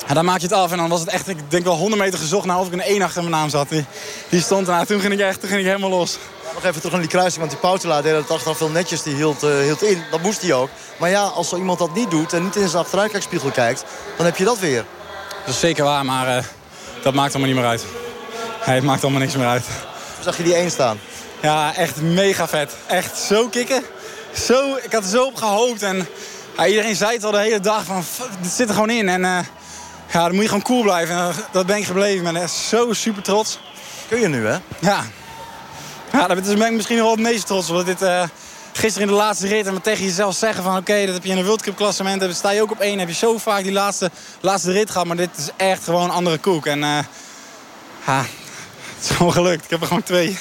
ja, dan maak je het af. En dan was het echt, ik denk wel 100 meter gezocht naar of ik een 1 achter mijn naam zat. Die, die stond er. Nou, toen ging ik echt toen ging ik helemaal los. Ja, nog even terug naar die kruising, want die Pautela deed het achteraf veel netjes. Die hield, uh, hield in, dat moest hij ook. Maar ja, als zo iemand dat niet doet en niet in zijn achteruitkijkspiegel kijkt... dan heb je dat weer. Dat is zeker waar, maar uh, dat maakt allemaal niet meer uit. Hij maakt allemaal niks meer uit. Hoe zag je die 1 staan? Ja, echt mega vet. Echt zo kicken. Zo, ik had er zo op gehoopt. En ja, iedereen zei het al de hele dag van, dit zit er gewoon in. En uh, ja, dan moet je gewoon cool blijven. En dat ben ik gebleven. Ik ben zo super trots. Kun je nu, hè? Ja. Ja, daar ben ik misschien wel het meest trots op. Dit, uh, gisteren in de laatste rit en tegen jezelf zeggen van... oké, okay, dat heb je in een World Cup klassement. Dan sta je ook op één. Heb je zo vaak die laatste, laatste rit gehad. Maar dit is echt gewoon andere koek. En uh, ja, het is gewoon gelukt. Ik heb er gewoon twee.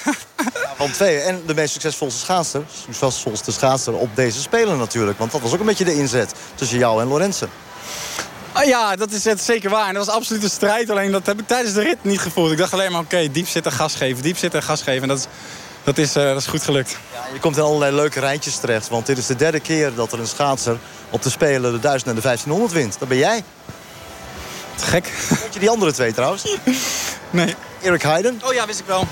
Van twee. En de meest succesvolste schaatser, succesvolste schaatser op deze Spelen natuurlijk. Want dat was ook een beetje de inzet tussen jou en Lorenzen. Ah, ja, dat is het zeker waar. En dat was absoluut een strijd. Alleen dat heb ik tijdens de rit niet gevoeld. Ik dacht alleen maar, oké, okay, diep zitten, gas geven. Diep zitten, gas geven. En dat is, dat is, uh, dat is goed gelukt. Ja, je komt in allerlei leuke rijtjes terecht. Want dit is de derde keer dat er een schaatser op de Spelen de 1000 en de 1500 wint. Dat ben jij. Te gek. Weet je die andere twee trouwens? Nee. Erik Heiden. Oh ja, wist ik wel.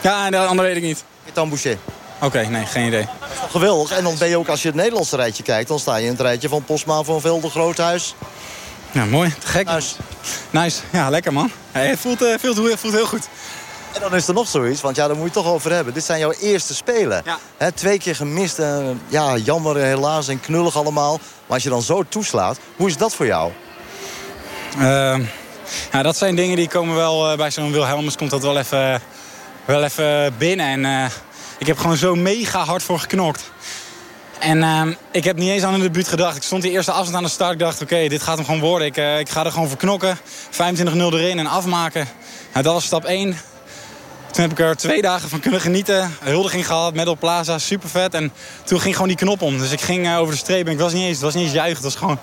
Ja, en de andere weet ik niet. Etan Boucher. Oké, okay, nee, geen idee. Geweldig. En dan ben je ook, als je het Nederlandse rijtje kijkt... dan sta je in het rijtje van Postma van Velde Groothuis. Ja, mooi. Te gek. Nice. Nice. Ja, lekker man. Hey, het, voelt, uh, voelt, voelt heel goed. En dan is er nog zoiets, want ja, daar moet je het toch over hebben. Dit zijn jouw eerste Spelen. Ja. He, twee keer gemist. Uh, ja, jammer helaas en knullig allemaal. Maar als je dan zo toeslaat, hoe is dat voor jou? Uh, ja, dat zijn dingen die komen wel uh, bij zo'n Wilhelmus komt dat wel even, wel even binnen. En uh, ik heb gewoon zo mega hard voor geknokt. En uh, ik heb niet eens aan de debuut gedacht. Ik stond die eerste afstand aan de start. Ik dacht, oké, dit gaat hem gewoon worden. Ik, ik ga er gewoon voor knokken. 25-0 erin en afmaken. Dat was stap 1. Toen heb ik er twee dagen van kunnen genieten. Huldiging gehad, Medal Plaza, super vet. En toen ging gewoon die knop om. Dus ik ging over de streep en ik was niet eens, het was niet eens juichen. Het was gewoon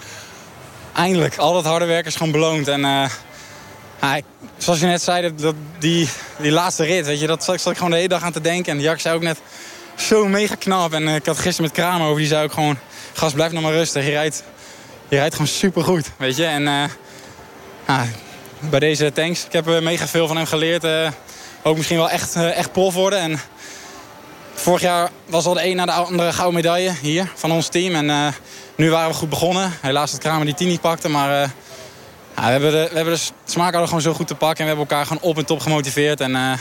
eindelijk. Al dat harde werk is gewoon beloond. En ik, zoals je net zei, dat, die, die laatste rit, weet je, dat zat ik gewoon de hele dag aan te denken. En Jack zei ook net, zo mega knap. En uh, ik had gisteren met Kramer over, die zei ook gewoon... Gast, blijf nog maar rustig, je rijdt, je rijdt gewoon super goed, weet je. En uh, uh, bij deze tanks, ik heb mega veel van hem geleerd. ook misschien wel echt, echt prof worden. En vorig jaar was al de een na de andere gouden medaille hier van ons team. En nu waren we goed begonnen. Helaas dat Kramer die tien niet pakte, maar... Ja, we, hebben de, we hebben de smaak gewoon zo goed te pakken. En we hebben elkaar gewoon op en top gemotiveerd. En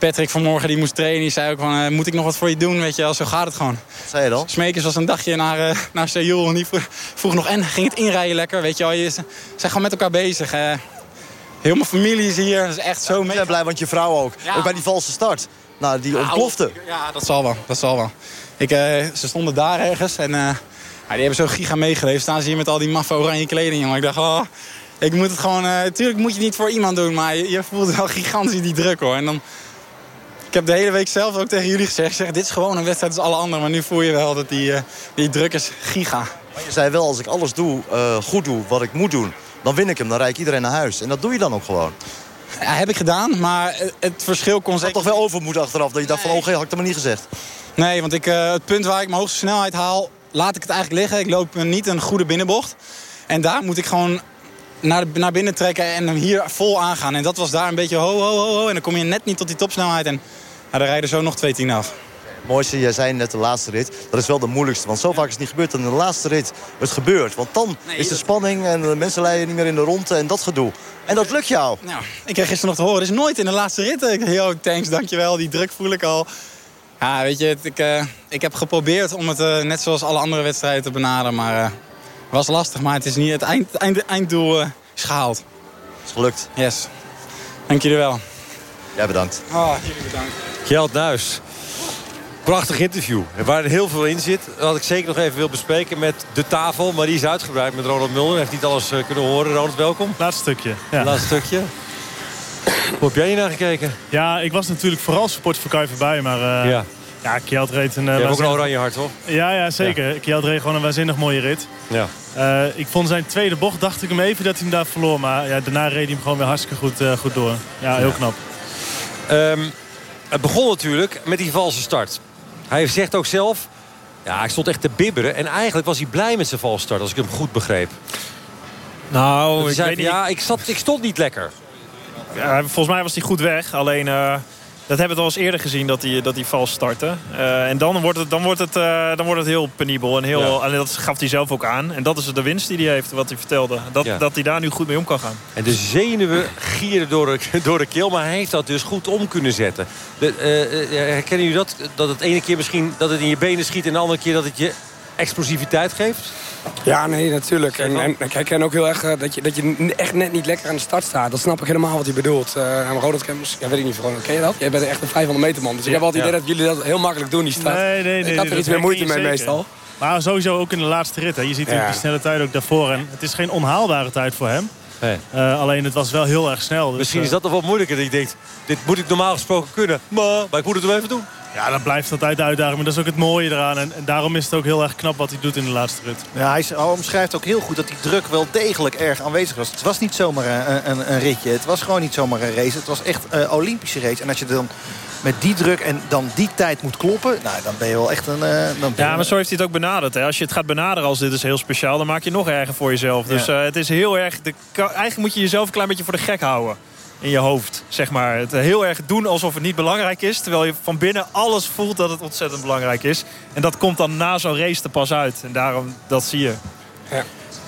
Patrick vanmorgen die moest trainen. Die zei ook van, uh, moet ik nog wat voor je doen? Weet je wel, zo gaat het gewoon. Wat zei je dan? Smekers was een dagje naar, uh, naar Seoul. En die vroeg, vroeg, nog, en ging het inrijden lekker? Weet je wel, je zijn gewoon met elkaar bezig. heel mijn familie is hier. Dat is echt zo... Ik ben blij, want je vrouw ook. Ja. Ook bij die valse start. Nou, die ontplofte. Ja, dat zal wel. Dat zal wel. Ik, ze stonden daar ergens. En ja, die hebben zo giga meegeleefd. Staan ze hier met al die maffe oranje kleding, jongen. Ik dacht, oh... Ik moet het gewoon... Natuurlijk moet je het niet voor iemand doen, maar je, je, voelt wel gigantisch die druk hoor. En dan, ik heb de hele week zelf ook tegen jullie gezegd... Zeg, dit is gewoon een wedstrijd als alle anderen. Maar nu voel je wel dat die, uh, die druk is giga. Maar je zei wel, als ik alles doe, uh, goed doe wat ik moet doen... dan win ik hem, dan rijd ik iedereen naar huis. En dat doe je dan ook gewoon. Ja, heb ik gedaan, maar het verschil kon... Je toch wel overmoed achteraf, dat je dacht van... oh, had ik dat maar niet gezegd. Nee, want ik, het punt waar ik mijn hoogste snelheid haal... laat ik het eigenlijk liggen. Ik loop niet een goede binnenbocht. En daar moet ik gewoon naar, naar binnen trekken en hem hier vol aangaan. En dat was daar een beetje ho, ho, ho, ho. En dan kom je net niet tot die topsnelheid. En ja, dan rijden zo nog twee tien af. Mooiste, jij zei net de laatste rit, dat is wel de moeilijkste. Want zo vaak is het niet gebeurd dat in de laatste rit het gebeurt. Want dan is de spanning en de mensen leiden niet meer in de ronde en dat gedoe. En dat lukt jou. Nou, ik kreeg gisteren nog te horen, het is nooit in de laatste rit. Ik Yo, thanks, dankjewel. Die druk voel ik al. Ja, weet je, ik, eh, ik heb geprobeerd om het eh, net zoals alle andere wedstrijden te benaderen. Maar eh, was lastig, maar het is niet het, eind, het eind- einddoel eh, is gehaald. is gelukt. Yes. Dank jullie wel. Jij bedankt. Oh, jullie bedankt. Kjeld Nuis. Prachtig interview. Waar er heel veel in zit. Wat ik zeker nog even wil bespreken met de tafel. Maar die is uitgebreid met Ronald Mulder. Heeft niet alles eh, kunnen horen. Ronald, welkom. Laatste stukje. Ja. Laatste stukje. Hoe heb jij hier naar gekeken? Ja, ik was natuurlijk vooral supporter voor Kai voorbij, maar uh, Ja. Ja. Kjeld reed een... Je eh, hebt ook een waanzinnig- oranje hart, toch? Ja, ja, zeker. Kjeld reed gewoon een waanzinnig mooie rit. Ja. Eh, ik vond zijn tweede bocht, dacht ik hem even dat hij hem daar verloor. Maar ja, daarna reed hij hem gewoon weer hartstikke goed, eh, goed door. Ja, heel knap. Ehm, het begon natuurlijk met die valse start. Hij zegt ook zelf... Ja, ik stond echt te bibberen. En eigenlijk was hij blij met zijn valse start, als ik hem goed begreep. Nou, Hij ik zei weet niet. ja, ik, zat, ik stond niet lekker. Ja, volgens mij was hij goed weg. Alleen, eh, dat hebben we al eens eerder gezien dat hij, dat hij vals startte. Eh, en dan wordt, het, dan, wordt het, eh, dan wordt het heel penibel. En, heel, Ja. en dat gaf hij zelf ook aan. En dat is de winst die hij heeft, wat hij vertelde. Dat, Ja. dat hij daar nu goed mee om kan gaan. En de zenuwen gieren door de, door de keel. Maar hij heeft dat dus goed om kunnen zetten. De, eh, herkennen jullie dat? Dat het ene keer misschien dat het in je benen schiet... en de andere keer dat het je explosiviteit geeft? Ja, nee, natuurlijk. En, en ik herken ook heel erg eh, dat je, dat je echt net niet lekker aan de start staat. Dat snap ik helemaal wat hij bedoelt. Uh, en Ronald ja, weet ik niet, Ronald, ken je dat? Jij bent echt een 500 meter man. Dus ik heb altijd het idee dat jullie dat heel makkelijk doen, die start. Nee, nee, nee. ik had er iets meer moeite mee meestal. Maar sowieso ook in de laatste rit. Hè. Je ziet Ja. die snelle tijd ook daarvoor. En het is geen onhaalbare tijd voor hem. Nee. Eh, alleen het was wel heel erg snel. Dus, Misschien is dat nog wat moeilijker. Dat je denkt, dit moet ik normaal gesproken kunnen. Maar, maar ik moet het wel even doen. Ja, dan blijft altijd de uitdaging. Maar dat is ook het mooie eraan. En, en daarom is het ook heel erg knap wat hij doet in de laatste rit. Ja, hij omschrijft ook heel goed dat die druk wel degelijk erg aanwezig was. Het was niet zomaar een, een, een ritje. Het was gewoon niet zomaar een race. Het was echt een Olympische race. En als je dan met die druk en dan die tijd moet kloppen... Nou, dan ben je wel echt een... eh, dan Ja, maar zo heeft hij het ook benaderd. Hè. Als je het gaat benaderen als dit is heel speciaal... dan maak je het nog erger voor jezelf. Dus Ja. eh, het is heel erg... De, eigenlijk moet je jezelf een klein beetje voor de gek houden. In je hoofd, zeg maar. Het heel erg doen alsof het niet belangrijk is... terwijl je van binnen alles voelt dat het ontzettend belangrijk is. En dat komt dan na zo'n race er pas uit. En daarom, dat zie je.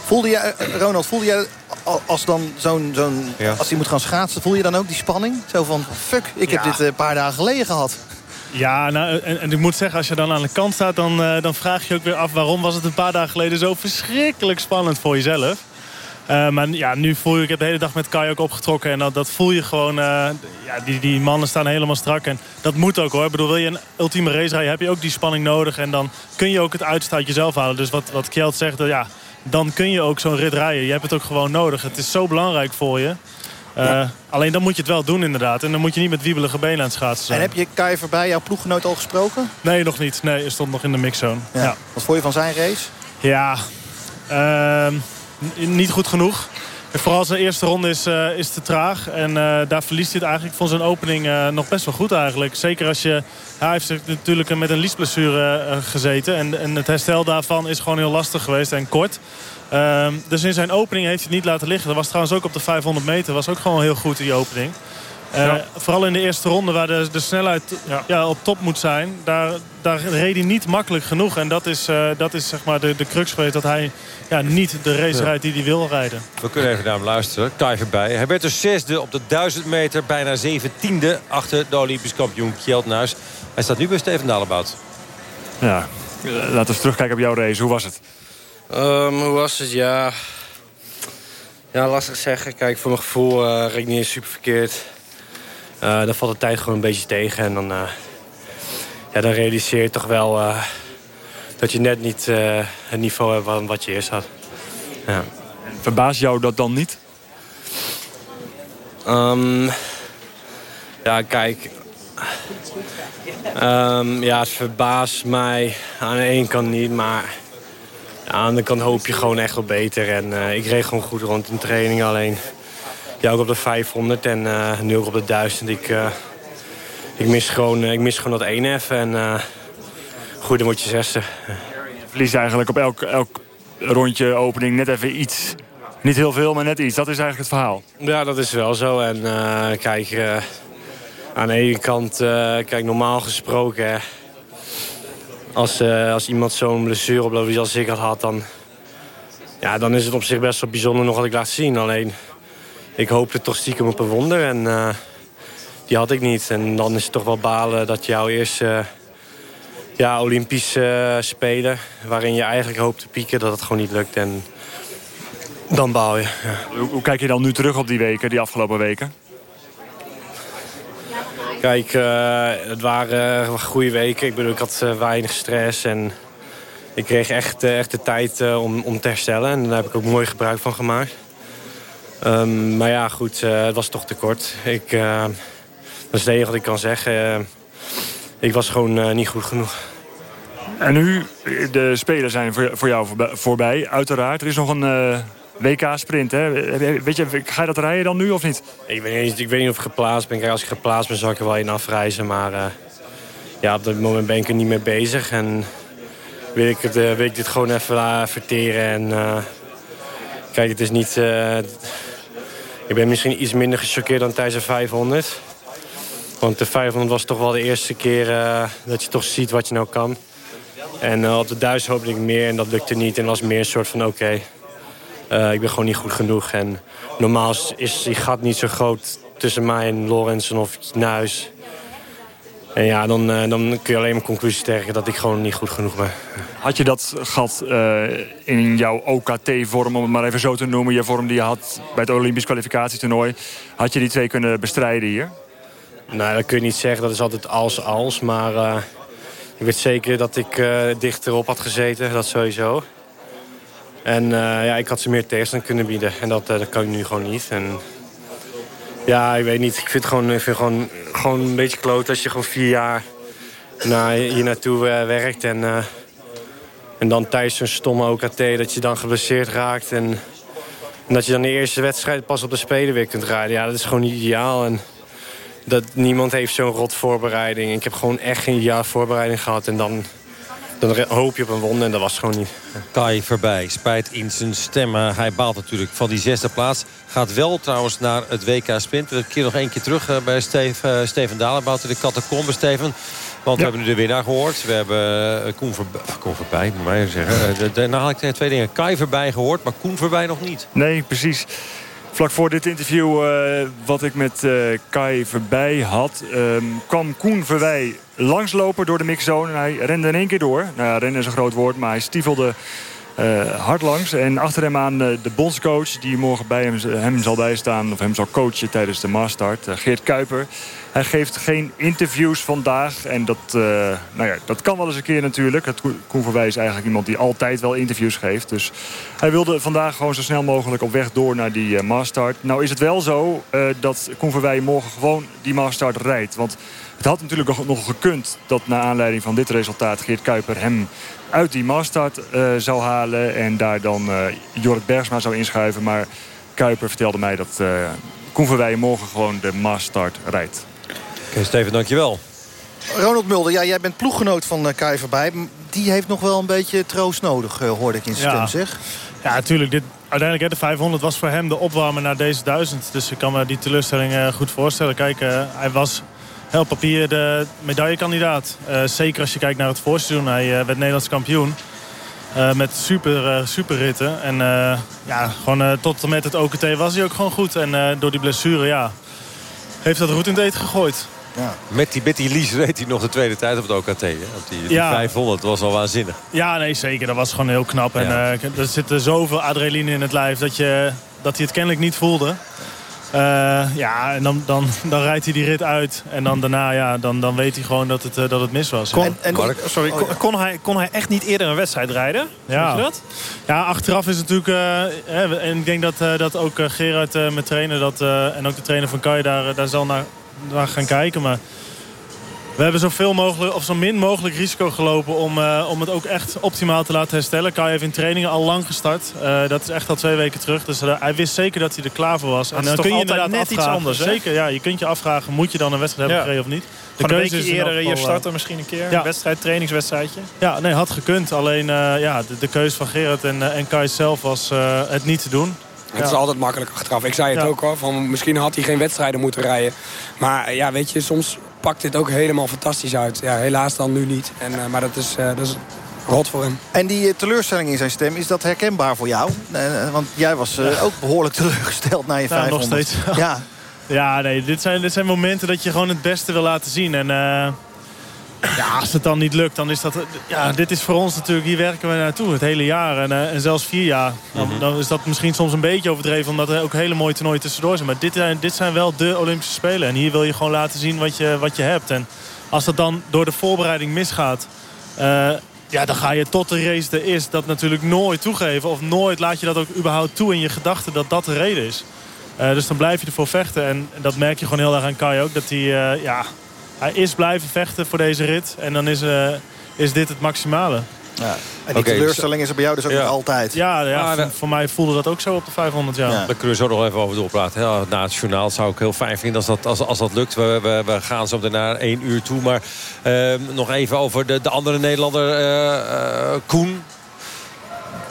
Voelde je, eh, Ronald, voelde je al- als dan zo'n... zo'n Ja. als hij moet gaan schaatsen, voel je dan ook die spanning? Zo van, fuck, ik heb Ja. dit eh, een paar dagen geleden gehad. Ja, nou, en, en ik moet zeggen, als je dan aan de kant staat... Dan, eh, dan vraag je ook weer af waarom was het een paar dagen geleden... zo verschrikkelijk spannend voor jezelf. Eh, maar ja, nu voel je... Ik heb de hele dag met Kai ook opgetrokken. En dat, dat voel je gewoon... eh, ja, die, die mannen staan helemaal strak. En dat moet ook hoor. Ik bedoel, wil je een ultieme race rijden... heb je ook die spanning nodig. En dan kun je ook het uiterste uit jezelf halen. Dus wat, wat Kjeld zegt, eh, ja, dan kun je ook zo'n rit rijden. Je hebt het ook gewoon nodig. Het is zo belangrijk voor je. Alleen dan moet je het wel doen inderdaad. En dan moet je niet met wiebelige benen aan het schaatsen zijn. En heb je Kai voorbij, jouw ploeggenoot, al gesproken? Nee, nog niet. Nee, hij stond nog in de mixzone. Ja. Ja, Wat vond je van zijn race? ja ehm, niet goed genoeg. En Vooral zijn eerste ronde is, eh, is te traag. En eh, daar verliest hij het eigenlijk. Vond zijn opening eh, nog best wel goed eigenlijk. Zeker als je... Hij heeft natuurlijk met een liesblessure gezeten. En, en het herstel daarvan is gewoon heel lastig geweest en kort. Ehm, dus in zijn opening heeft hij het niet laten liggen. Dat was trouwens ook op de 500 meter. was ook gewoon heel goed die opening. Eh, Ja. Vooral in de eerste ronde waar de, de snelheid ja. op top moet zijn. Daar, daar reed hij niet makkelijk genoeg. En dat is, eh, dat is zeg maar de, de crux geweest. Dat hij ja, niet de race Ja. rijdt die hij wil rijden. We kunnen even naar hem luisteren. Kai voorbij. Hij werd dus zesde op de 1000 meter. Bijna zeventiende achter de Olympisch kampioen Kjeld Nuis. Hij staat nu bij Steven Dalebout. Ja, laten we eens terugkijken op jouw race. Hoe was het? Ehm, hoe was het? Ja... ja, lastig zeggen. Kijk, voor mijn gevoel eh reed ik niet eens super verkeerd. Eh, dan valt de tijd gewoon een beetje tegen. En dan, eh, ja, dan realiseer je toch wel eh, dat je net niet het niveau hebt wat, wat je eerst had. Ja. Verbaast jou dat dan niet? Ehm, ja, kijk. Ehm, ja, het verbaast mij aan de ene kant niet, maar aan de andere kant hoop je gewoon echt wel beter. En ik reed gewoon goed rond in training, alleen ja, ook op de 500 en eh, nu ook op de 1000. Ik, eh, ik, mis gewoon, eh, ik mis gewoon dat één even en goed, dan word je zesde. Je verliest eigenlijk op elk, elk rondje opening net even iets. Niet heel veel, maar net iets. Dat is eigenlijk het verhaal. Ja, dat is wel zo. En kijk, aan de ene kant, kijk, normaal gesproken... hè, als, als iemand zo'n blessure oploopt als ik had had... Dan, ja, dan is het op zich best wel bijzonder nog wat ik laat zien. Alleen, ik hoopte toch stiekem op een wonder. En eh, die had ik niet. En dan is het toch wel balen dat jouw eerste ja, Olympische Spelen... waarin je eigenlijk hoopt te pieken, dat het gewoon niet lukt. En dan baal je. Ja. Hoe, hoe kijk je dan nu terug op die weken, die afgelopen weken? Kijk, eh, het waren goede weken. Ik bedoel, ik had uh, weinig stress en ik kreeg echt, echt de tijd om, om te herstellen. En daar heb ik ook mooi gebruik van gemaakt. Um, maar ja, goed, het was toch te kort. Ik, dat is het enige wat ik kan zeggen. ik was gewoon niet goed genoeg. En nu, de spelen zijn voor, jou voorbij, uiteraard. Er is nog een WK-sprint, hè? Weet je, ga je dat rijden dan nu of niet? Ik weet niet, ik weet niet of ik geplaatst ben. Kijk, als ik geplaatst ben, zal ik er wel in afreizen. Maar uh, ja, op dit moment ben ik er niet mee bezig. En wil ik, het, uh, wil ik dit gewoon even uh, verteren. En kijk, het is niet... ik ben misschien iets minder gechoqueerd dan tijdens de 500. Want de 500 was toch wel de eerste keer dat je toch ziet wat je nou kan. En op de 1000 hoopte ik meer en dat lukte niet. En was meer een soort van oké... Uh, ik ben gewoon niet goed genoeg. En normaal is die gat niet zo groot tussen mij en Lorenzen of Nuis. En ja, dan, uh, dan kun je alleen maar conclusie trekken dat ik gewoon niet goed genoeg ben. Had je dat gat uh, in jouw OKT-vorm, om het maar even zo te noemen... je vorm die je had bij het Olympisch kwalificatietoernooi... had je die twee kunnen bestrijden hier? Nou, dat kun je niet zeggen. Dat is altijd als-als. Maar ik weet zeker dat ik dichterop had gezeten. Dat sowieso. En uh, ja, ik had ze meer tegenstand kunnen bieden. En dat, uh, dat kan ik nu gewoon niet. En ja, ik weet niet. Ik vind het gewoon, vind gewoon, gewoon een beetje kloot als je gewoon vier jaar naar, hier naartoe uh, werkt. En, en dan tijdens zo'n stomme OKT dat je dan geblesseerd raakt. En, en, dat je dan de eerste wedstrijd pas op de Spelen weer kunt rijden. Ja, dat is gewoon niet ideaal. En dat, niemand heeft zo'n rot voorbereiding. Ik heb gewoon echt geen ideaal voorbereiding gehad. En dan dan hoop je op een wonder en dat was gewoon niet. Kai voorbij, spijt in zijn stemmen. Hij baalt natuurlijk van die zesde plaats. Gaat wel trouwens naar het WK Sprint. We keer nog één keer terug eh, bij Steve, uh, Steven Dalenbout in de catacombe, Steven. Want we hebben nu de winnaar gehoord. We hebben uh, Koen, voorbij, Koen voorbij, moet mij zeggen. Uh, nou had ik twee dingen. Kai voorbij gehoord, maar Koen voorbij nog niet. Nee, precies. Vlak voor dit interview uh, wat ik met uh, Kai voorbij had... Um, kwam Koen Verwij langslopen door de mixzone. En hij rende in één keer door. Nou rennen is een groot woord, maar hij stiefelde uh, hard langs. En achter hem aan de bondscoach die morgen bij hem, hem zal bijstaan... of hem zal coachen tijdens de Maastart, Geert Kuiper... Hij geeft geen interviews vandaag. En dat, uh, nou ja, dat kan wel eens een keer natuurlijk. Het Koen Verwij is eigenlijk iemand die altijd wel interviews geeft. Dus hij wilde vandaag gewoon zo snel mogelijk op weg door naar die uh, Mastart. Nou is het wel zo uh, dat Koen Verwij morgen gewoon die Mastart rijdt. Want het had natuurlijk nog, gekund dat na aanleiding van dit resultaat... Geert Kuiper hem uit die Mastart zou halen. En daar dan Jorrit Bergsma zou inschuiven. Maar Kuiper vertelde mij dat Koen Verwij morgen gewoon de Mastart rijdt. Okay, Steven, dankjewel. Ronald Mulder, ja, jij bent ploeggenoot van uh, Kai voorbij. Die heeft nog wel een beetje troost nodig, uh, hoorde ik in zijn ja. stem, zeg. Ja, natuurlijk. Dit, uiteindelijk, hè, de 500 was voor hem de opwarmer naar deze 1000. Dus ik kan me die teleurstelling uh, goed voorstellen. Kijk, hij was op papier de medaillekandidaat. zeker als je kijkt naar het voorseizoen. Hij werd Nederlands kampioen. met super, super ritten. En ja, gewoon tot en met het OKT was hij ook gewoon goed. En door die blessure, ja, heeft dat roet in het gegooid. Ja. Met die Betty Lies reed hij nog de tweede tijd op het OKT. Hè? Op die, die Ja. 500 dat was al waanzinnig. Ja, nee, zeker. Dat was gewoon heel knap. En Ja. eh, er zit zoveel adrenaline in het lijf dat, je, dat hij het kennelijk niet voelde. Eh, ja, en dan, dan, dan rijdt hij die rit uit. En dan daarna, ja, dan, dan weet hij gewoon dat het, eh, dat het mis was. Kon, sorry, kon, kon hij, kon hij echt niet eerder een wedstrijd rijden? Ja. Weet je dat? Ja, achteraf is het natuurlijk... eh, hè, en ik denk dat, eh, dat ook Gerard eh, met trainer dat, eh, en ook de trainer van Kai daar, daar zal naar, naar gaan kijken. Maar we hebben zoveel mogelijk, of zo min mogelijk risico gelopen om, eh, om het ook echt optimaal te laten herstellen. Kai heeft in trainingen al lang gestart. Eh, dat is echt al twee weken terug. Dus eh, hij wist zeker dat hij er klaar voor was. Maar het is toch altijd net iets anders, hè? Zeker, ja. Je kunt je afvragen, moet je dan een wedstrijd hebben Ja. gekregen of niet? Gewoon een keuze beetje in elk eerder eh, starten misschien een keer. Ja. Een wedstrijd, trainingswedstrijdje. ja, nee, had gekund. Alleen ja, de, de keuze van Gerard en, en Kai zelf was het niet te doen. Het is altijd makkelijk achteraf. Ik zei het Ja. ook al. Van misschien had hij geen wedstrijden moeten rijden. Maar eh, ja, weet je, soms pakt dit ook helemaal fantastisch uit. Ja, helaas dan nu niet. En, uh, maar dat is, uh, dat is rot voor hem. En die teleurstelling in zijn stem, is dat herkenbaar voor jou? want jij was ja. ook behoorlijk teleurgesteld na je ja, 500. nog steeds. Ja. Ja, nee, dit zijn, dit zijn momenten dat je gewoon het beste wil laten zien. En uh, ja, als het dan niet lukt, dan is dat... Ja, dit is voor ons natuurlijk, hier werken we naartoe het hele jaar. En, uh, en zelfs vier jaar. Dan, Mhm. dan, is dat misschien soms een beetje overdreven... omdat er ook hele mooie toernooien tussendoor zijn. Maar dit zijn, dit zijn wel de Olympische Spelen. En hier wil je gewoon laten zien wat je, wat je hebt. En als dat dan door de voorbereiding misgaat... Uh, ja, dan ga je tot de race er is dat natuurlijk nooit toegeven. Of nooit laat je dat ook überhaupt toe in je gedachten dat dat de reden is. Uh, dus dan blijf je ervoor vechten. En dat merk je gewoon heel erg aan Kai ook. Dat hij, uh, ja, hij is blijven vechten voor deze rit. En dan is, uh, is dit het maximale. Ja. En die okay, teleurstelling is er bij jou dus ook ja. nog altijd. Ja, ja voor, voor, mij voelde dat ook zo op de 500 jaar. Ja. Daar kunnen we zo nog even over doorpraten. Ja, na het journaal zou ik heel fijn vinden als dat, als, als dat lukt. We, we, we gaan zo naar één uur toe. Maar uh, nog even over de, de andere Nederlander, uh, Koen.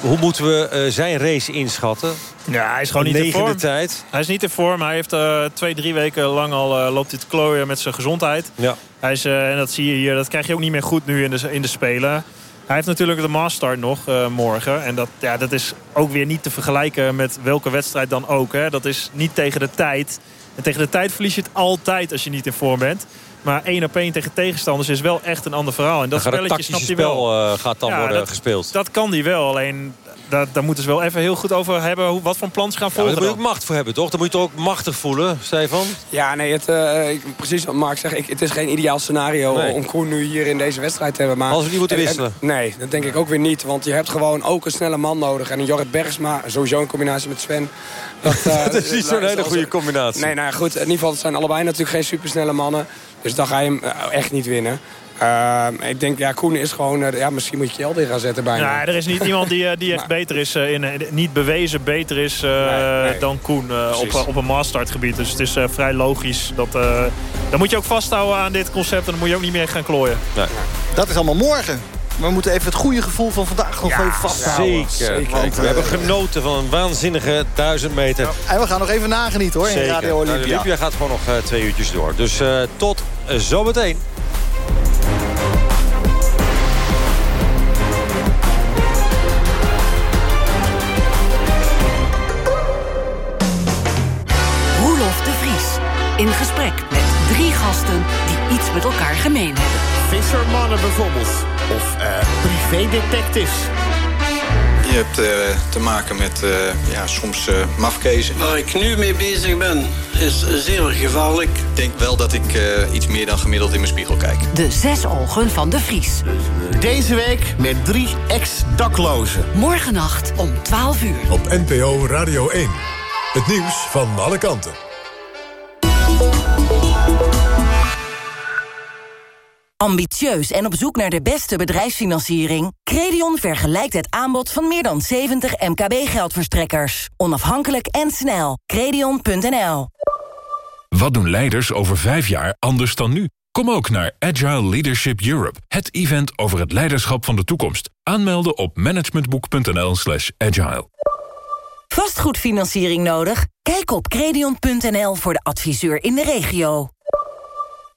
Hoe moeten we uh, zijn race inschatten? Ja, hij is gewoon niet in vorm. tijd. Hij is niet in vorm. Hij heeft uh, twee, drie weken lang al uh, loopt hij te klooien met zijn gezondheid. Ja. Hij is, en dat zie je hier, dat krijg je ook niet meer goed nu in de, in de Spelen. Hij heeft natuurlijk de Mastart nog morgen. En dat, ja, dat is ook weer niet te vergelijken met welke wedstrijd dan ook. Hè. Dat is niet tegen de tijd. En tegen de tijd verlies je het altijd als je niet in vorm bent. Maar één op één tegen tegenstanders is wel echt een ander verhaal. En dat dan spelletje snapt hij wel. Spel, gaat dan ja, worden dat, gespeeld. Dat kan hij wel. Alleen daar, daar moeten ze wel even heel goed over hebben. Hoe, wat voor plan ze gaan volgen. Ja, daar moet je ook macht voor hebben, toch? Dan moet je toch ook machtig voelen, Stefan? Ja, nee, het, uh, ik, precies wat Mark zegt. Ik, het is geen ideaal scenario nee. om Koen nu hier in deze wedstrijd te hebben. Maar, Als we niet moeten en, wisselen? En, nee, dat denk ik ook weer niet. Want je hebt gewoon ook een snelle man nodig. En een Jorrit Bergsma, sowieso in combinatie met Sven. Dat, uh, dat is niet zo'n hele goede combinatie. Nee, nou ja, goed. In ieder geval het zijn allebei natuurlijk geen supersnelle mannen. Dus dan ga je hem echt niet winnen. Uh, ik denk, ja, Koen is gewoon... Uh, ja, misschien moet je geld in gaan zetten bijna. Ja, er is niet iemand die, die echt beter is... Uh, in, niet bewezen beter is nee, nee. dan Koen op, op een masterstartgebied. Dus het is vrij logisch. Dat, dan moet je ook vasthouden aan dit concept... en dan moet je ook niet meer gaan klooien. Nee. Dat is allemaal morgen. Maar we moeten even het goede gevoel van vandaag nog ja, even vasthouden. Zeker. zeker. Want, we hebben genoten van een waanzinnige duizend meter. Ja, en we gaan nog even nagenieten hoor zeker. in Radio Olympia. Nou, Olympia gaat gewoon nog uh, twee uurtjes door. Dus uh, tot uh, zometeen. Roelof de Vries. In gesprek met drie gasten die iets met elkaar gemeen hebben. Vissermannen bijvoorbeeld. Of uh, privédetectives. Je hebt uh, te maken met uh, ja, soms uh, mafkezen. Waar ik nu mee bezig ben, is zeer gevaarlijk. Ik denk wel dat ik iets meer dan gemiddeld in mijn spiegel kijk. De zes ogen van de Vries. Deze week met drie ex-daklozen. Morgennacht om 12 uur. Op NPO Radio 1. Het nieuws van alle kanten. Ambitieus en op zoek naar de beste bedrijfsfinanciering? Credion vergelijkt het aanbod van meer dan 70 MKB-geldverstrekkers. Onafhankelijk en snel. Credion.nl Wat doen leiders over vijf jaar anders dan nu? Kom ook naar Agile Leadership Europe, het event over het leiderschap van de toekomst. Aanmelden op managementboek.nl slash agile. Vastgoedfinanciering nodig? Kijk op credion.nl voor de adviseur in de regio.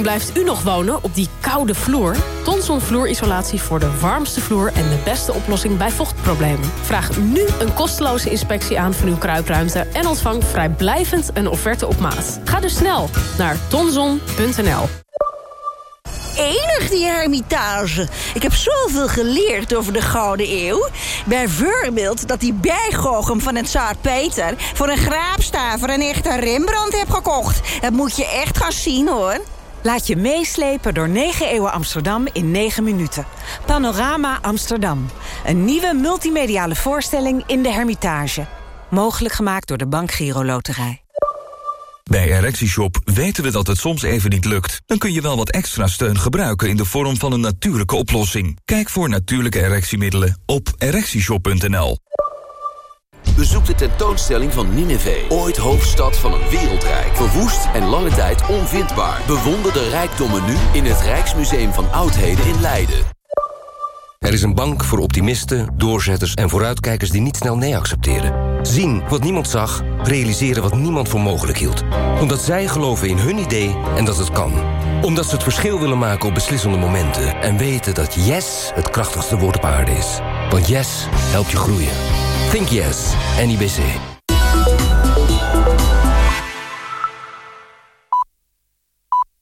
Blijft u nog wonen op die koude vloer? Tonson vloerisolatie voor de warmste vloer en de beste oplossing bij vochtproblemen. Vraag nu een kosteloze inspectie aan van uw kruipruimte... en ontvang vrijblijvend een offerte op maat. Ga dus snel naar tonson.nl. Enig die hermitage. Ik heb zoveel geleerd over de Gouden Eeuw. Bijvoorbeeld dat die bijgoochem van het Zaar Peter... voor een graapstaver een echte Rembrandt heb gekocht. Dat moet je echt gaan zien, hoor. Laat je meeslepen door 9 eeuwen Amsterdam in 9 minuten. Panorama Amsterdam. Een nieuwe multimediale voorstelling in de Hermitage. Mogelijk gemaakt door de Bank Giro Loterij. Bij ErectieShop weten we dat het soms even niet lukt. Dan kun je wel wat extra steun gebruiken in de vorm van een natuurlijke oplossing. Kijk voor natuurlijke erectiemiddelen op ErectieShop.nl. Bezoek de tentoonstelling van Nineveh. Ooit hoofdstad van een wereldrijk. Verwoest en lange tijd onvindbaar. Bewonder de rijkdommen nu in het Rijksmuseum van Oudheden in Leiden. Er is een bank voor optimisten, doorzetters en vooruitkijkers die niet snel nee accepteren. Zien wat niemand zag, realiseren wat niemand voor mogelijk hield. Omdat zij geloven in hun idee en dat het kan. Omdat ze het verschil willen maken op beslissende momenten. En weten dat yes het krachtigste woord op aarde is. Want yes helpt je groeien. Think yes, NIBC.